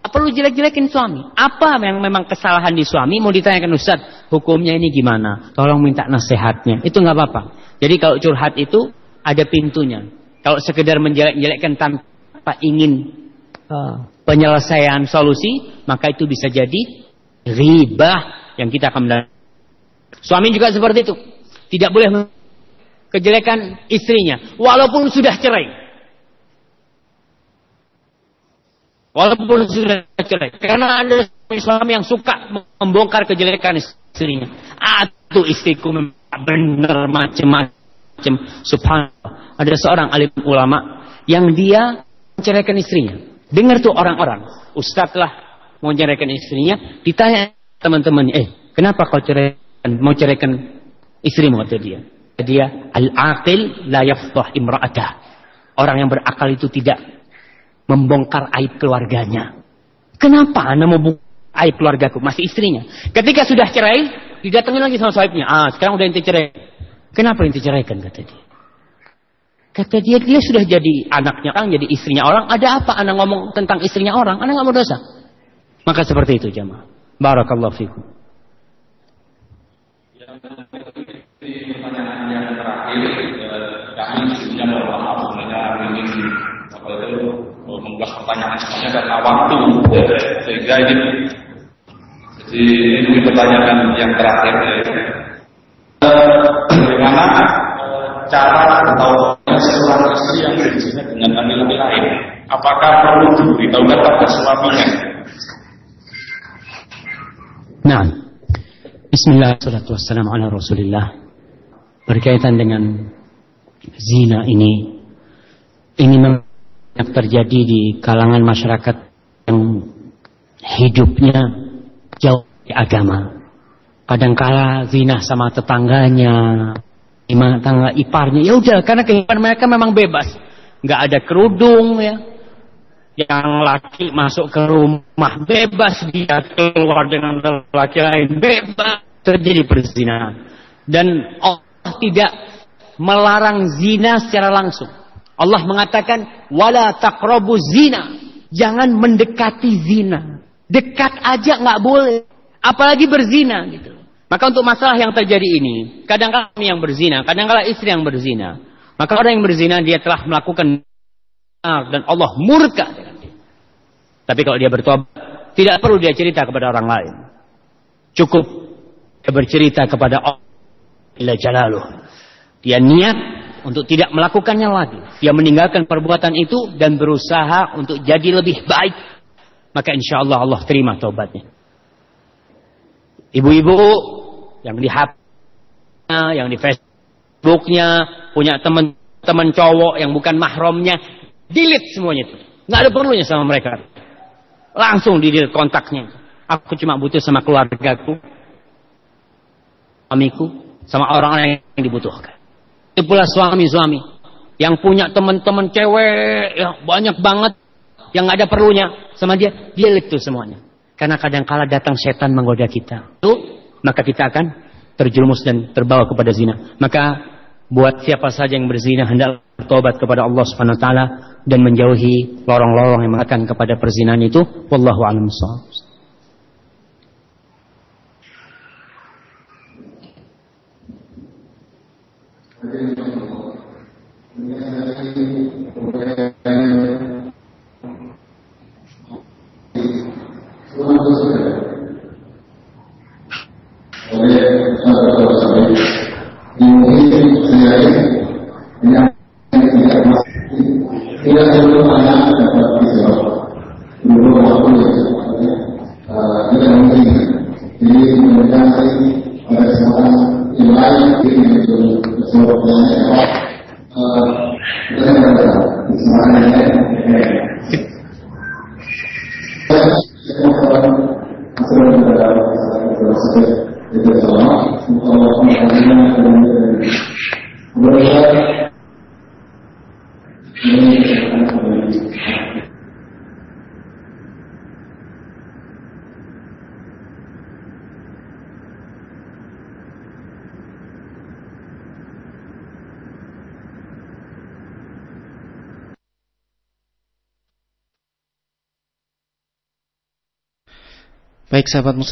perlu jelek-jelekin suami. Apa yang memang kesalahan di suami mau ditanyakan Ustaz, hukumnya ini gimana? Tolong minta nasihatnya. Itu nggak apa-apa. Jadi kalau curhat itu ada pintunya. Kalau sekedar menjelek-jelekkan tanpa ingin uh, penyelesaian solusi, maka itu bisa jadi ribah yang kita akan melakukan. Suami juga seperti itu. Tidak boleh kejelekan istrinya walaupun sudah cerai. Walaupun sudah cerai. Karena ada suami yang suka membongkar kejelekan istrinya. Atau istriku benar macam-macam. Subhanallah. Ada seorang alim ulama yang dia menceraikan istrinya. Dengar tuh orang-orang. Ustadz lah mau menceraikan istrinya. Ditanya teman-temannya. Eh kenapa kau ceraikan, mau ceraikan istrimu? Kata dia. Dia al-aqil la yaftah imra'atah. Orang yang berakal itu tidak membongkar aib keluarganya. Kenapa anda mau aib keluargaku? Masih istrinya. Ketika sudah cerai, didatengin lagi sama suaminya. Ah, sekarang udah inti cerai. Kenapa inti ceraikan kata dia? Kata dia, dia sudah jadi anaknya orang, jadi istrinya orang. Ada apa anda ngomong tentang istrinya orang? Anda nggak mau dosa. Maka seperti itu jamaah. Barakallahu fikum. Pertanyaan yang terakhir, kami mohon maaf sebenarnya ingin apa itu mengulas pertanyaan semuanya karena waktu sehingga ini jadi ini pertanyaan yang terakhir ya. Bagaimana cara atau seorang istri yang berzina dengan laki-laki lain? Apakah perlu diberitahukan kepada suaminya? Nah, Bismillah, salatu wassalamu ala rasulillah. Berkaitan dengan zina ini Ini memang terjadi di kalangan masyarakat yang hidupnya jauh dari agama. Kadangkala zina sama tetangganya, tangga iparnya, ya udah karena kehidupan mereka memang bebas, nggak ada kerudung ya, yang laki masuk ke rumah bebas dia keluar dengan laki lain bebas terjadi perzinahan. Dan Allah tidak melarang zina secara langsung. Allah mengatakan wala taqrabu zina. Jangan mendekati zina. Dekat aja nggak boleh. Apalagi berzina gitu maka untuk masalah yang terjadi ini kadang kadang yang berzina kadang kadang istri yang berzina maka orang yang berzina dia telah melakukan dan Allah murka. Tapi kalau dia bertobat, tidak perlu dia cerita kepada orang lain. Cukup dia bercerita kepada Allah Jalaluh. Dia niat untuk tidak melakukannya lagi. Dia meninggalkan perbuatan itu dan berusaha untuk jadi lebih baik. Maka insya Allah Allah terima tobatnya. Ibu-ibu yang di HP, yang di Facebooknya, punya teman-teman cowok yang bukan mahramnya, Delete semuanya itu. Nggak ada perlunya sama mereka. Langsung di delete kontaknya. Aku cuma butuh sama keluargaku, suamiku, sama orang-orang yang dibutuhkan. Itu pula suami-suami yang punya teman-teman cewek ya, banyak banget yang nggak ada perlunya sama dia, delete tuh semuanya. Karena kadang kala datang setan menggoda kita. Tuh, maka kita akan terjerumus dan terbawa kepada zina. Maka buat siapa saja yang berzina hendak bertobat kepada Allah Subhanahu wa taala dan menjauhi lorong-lorong yang akan kepada perzinahan itu wallahu a'lam tidak seluruh anak dapat dijawab. Dulu waktu ya, tidak mungkin. Jadi sebenarnya hari pada kesempatan yang lain ini untuk jawabnya apa? Kita berkata, kesempatan yang lain. Itu sama, Allah SWT Baik sahabat muslim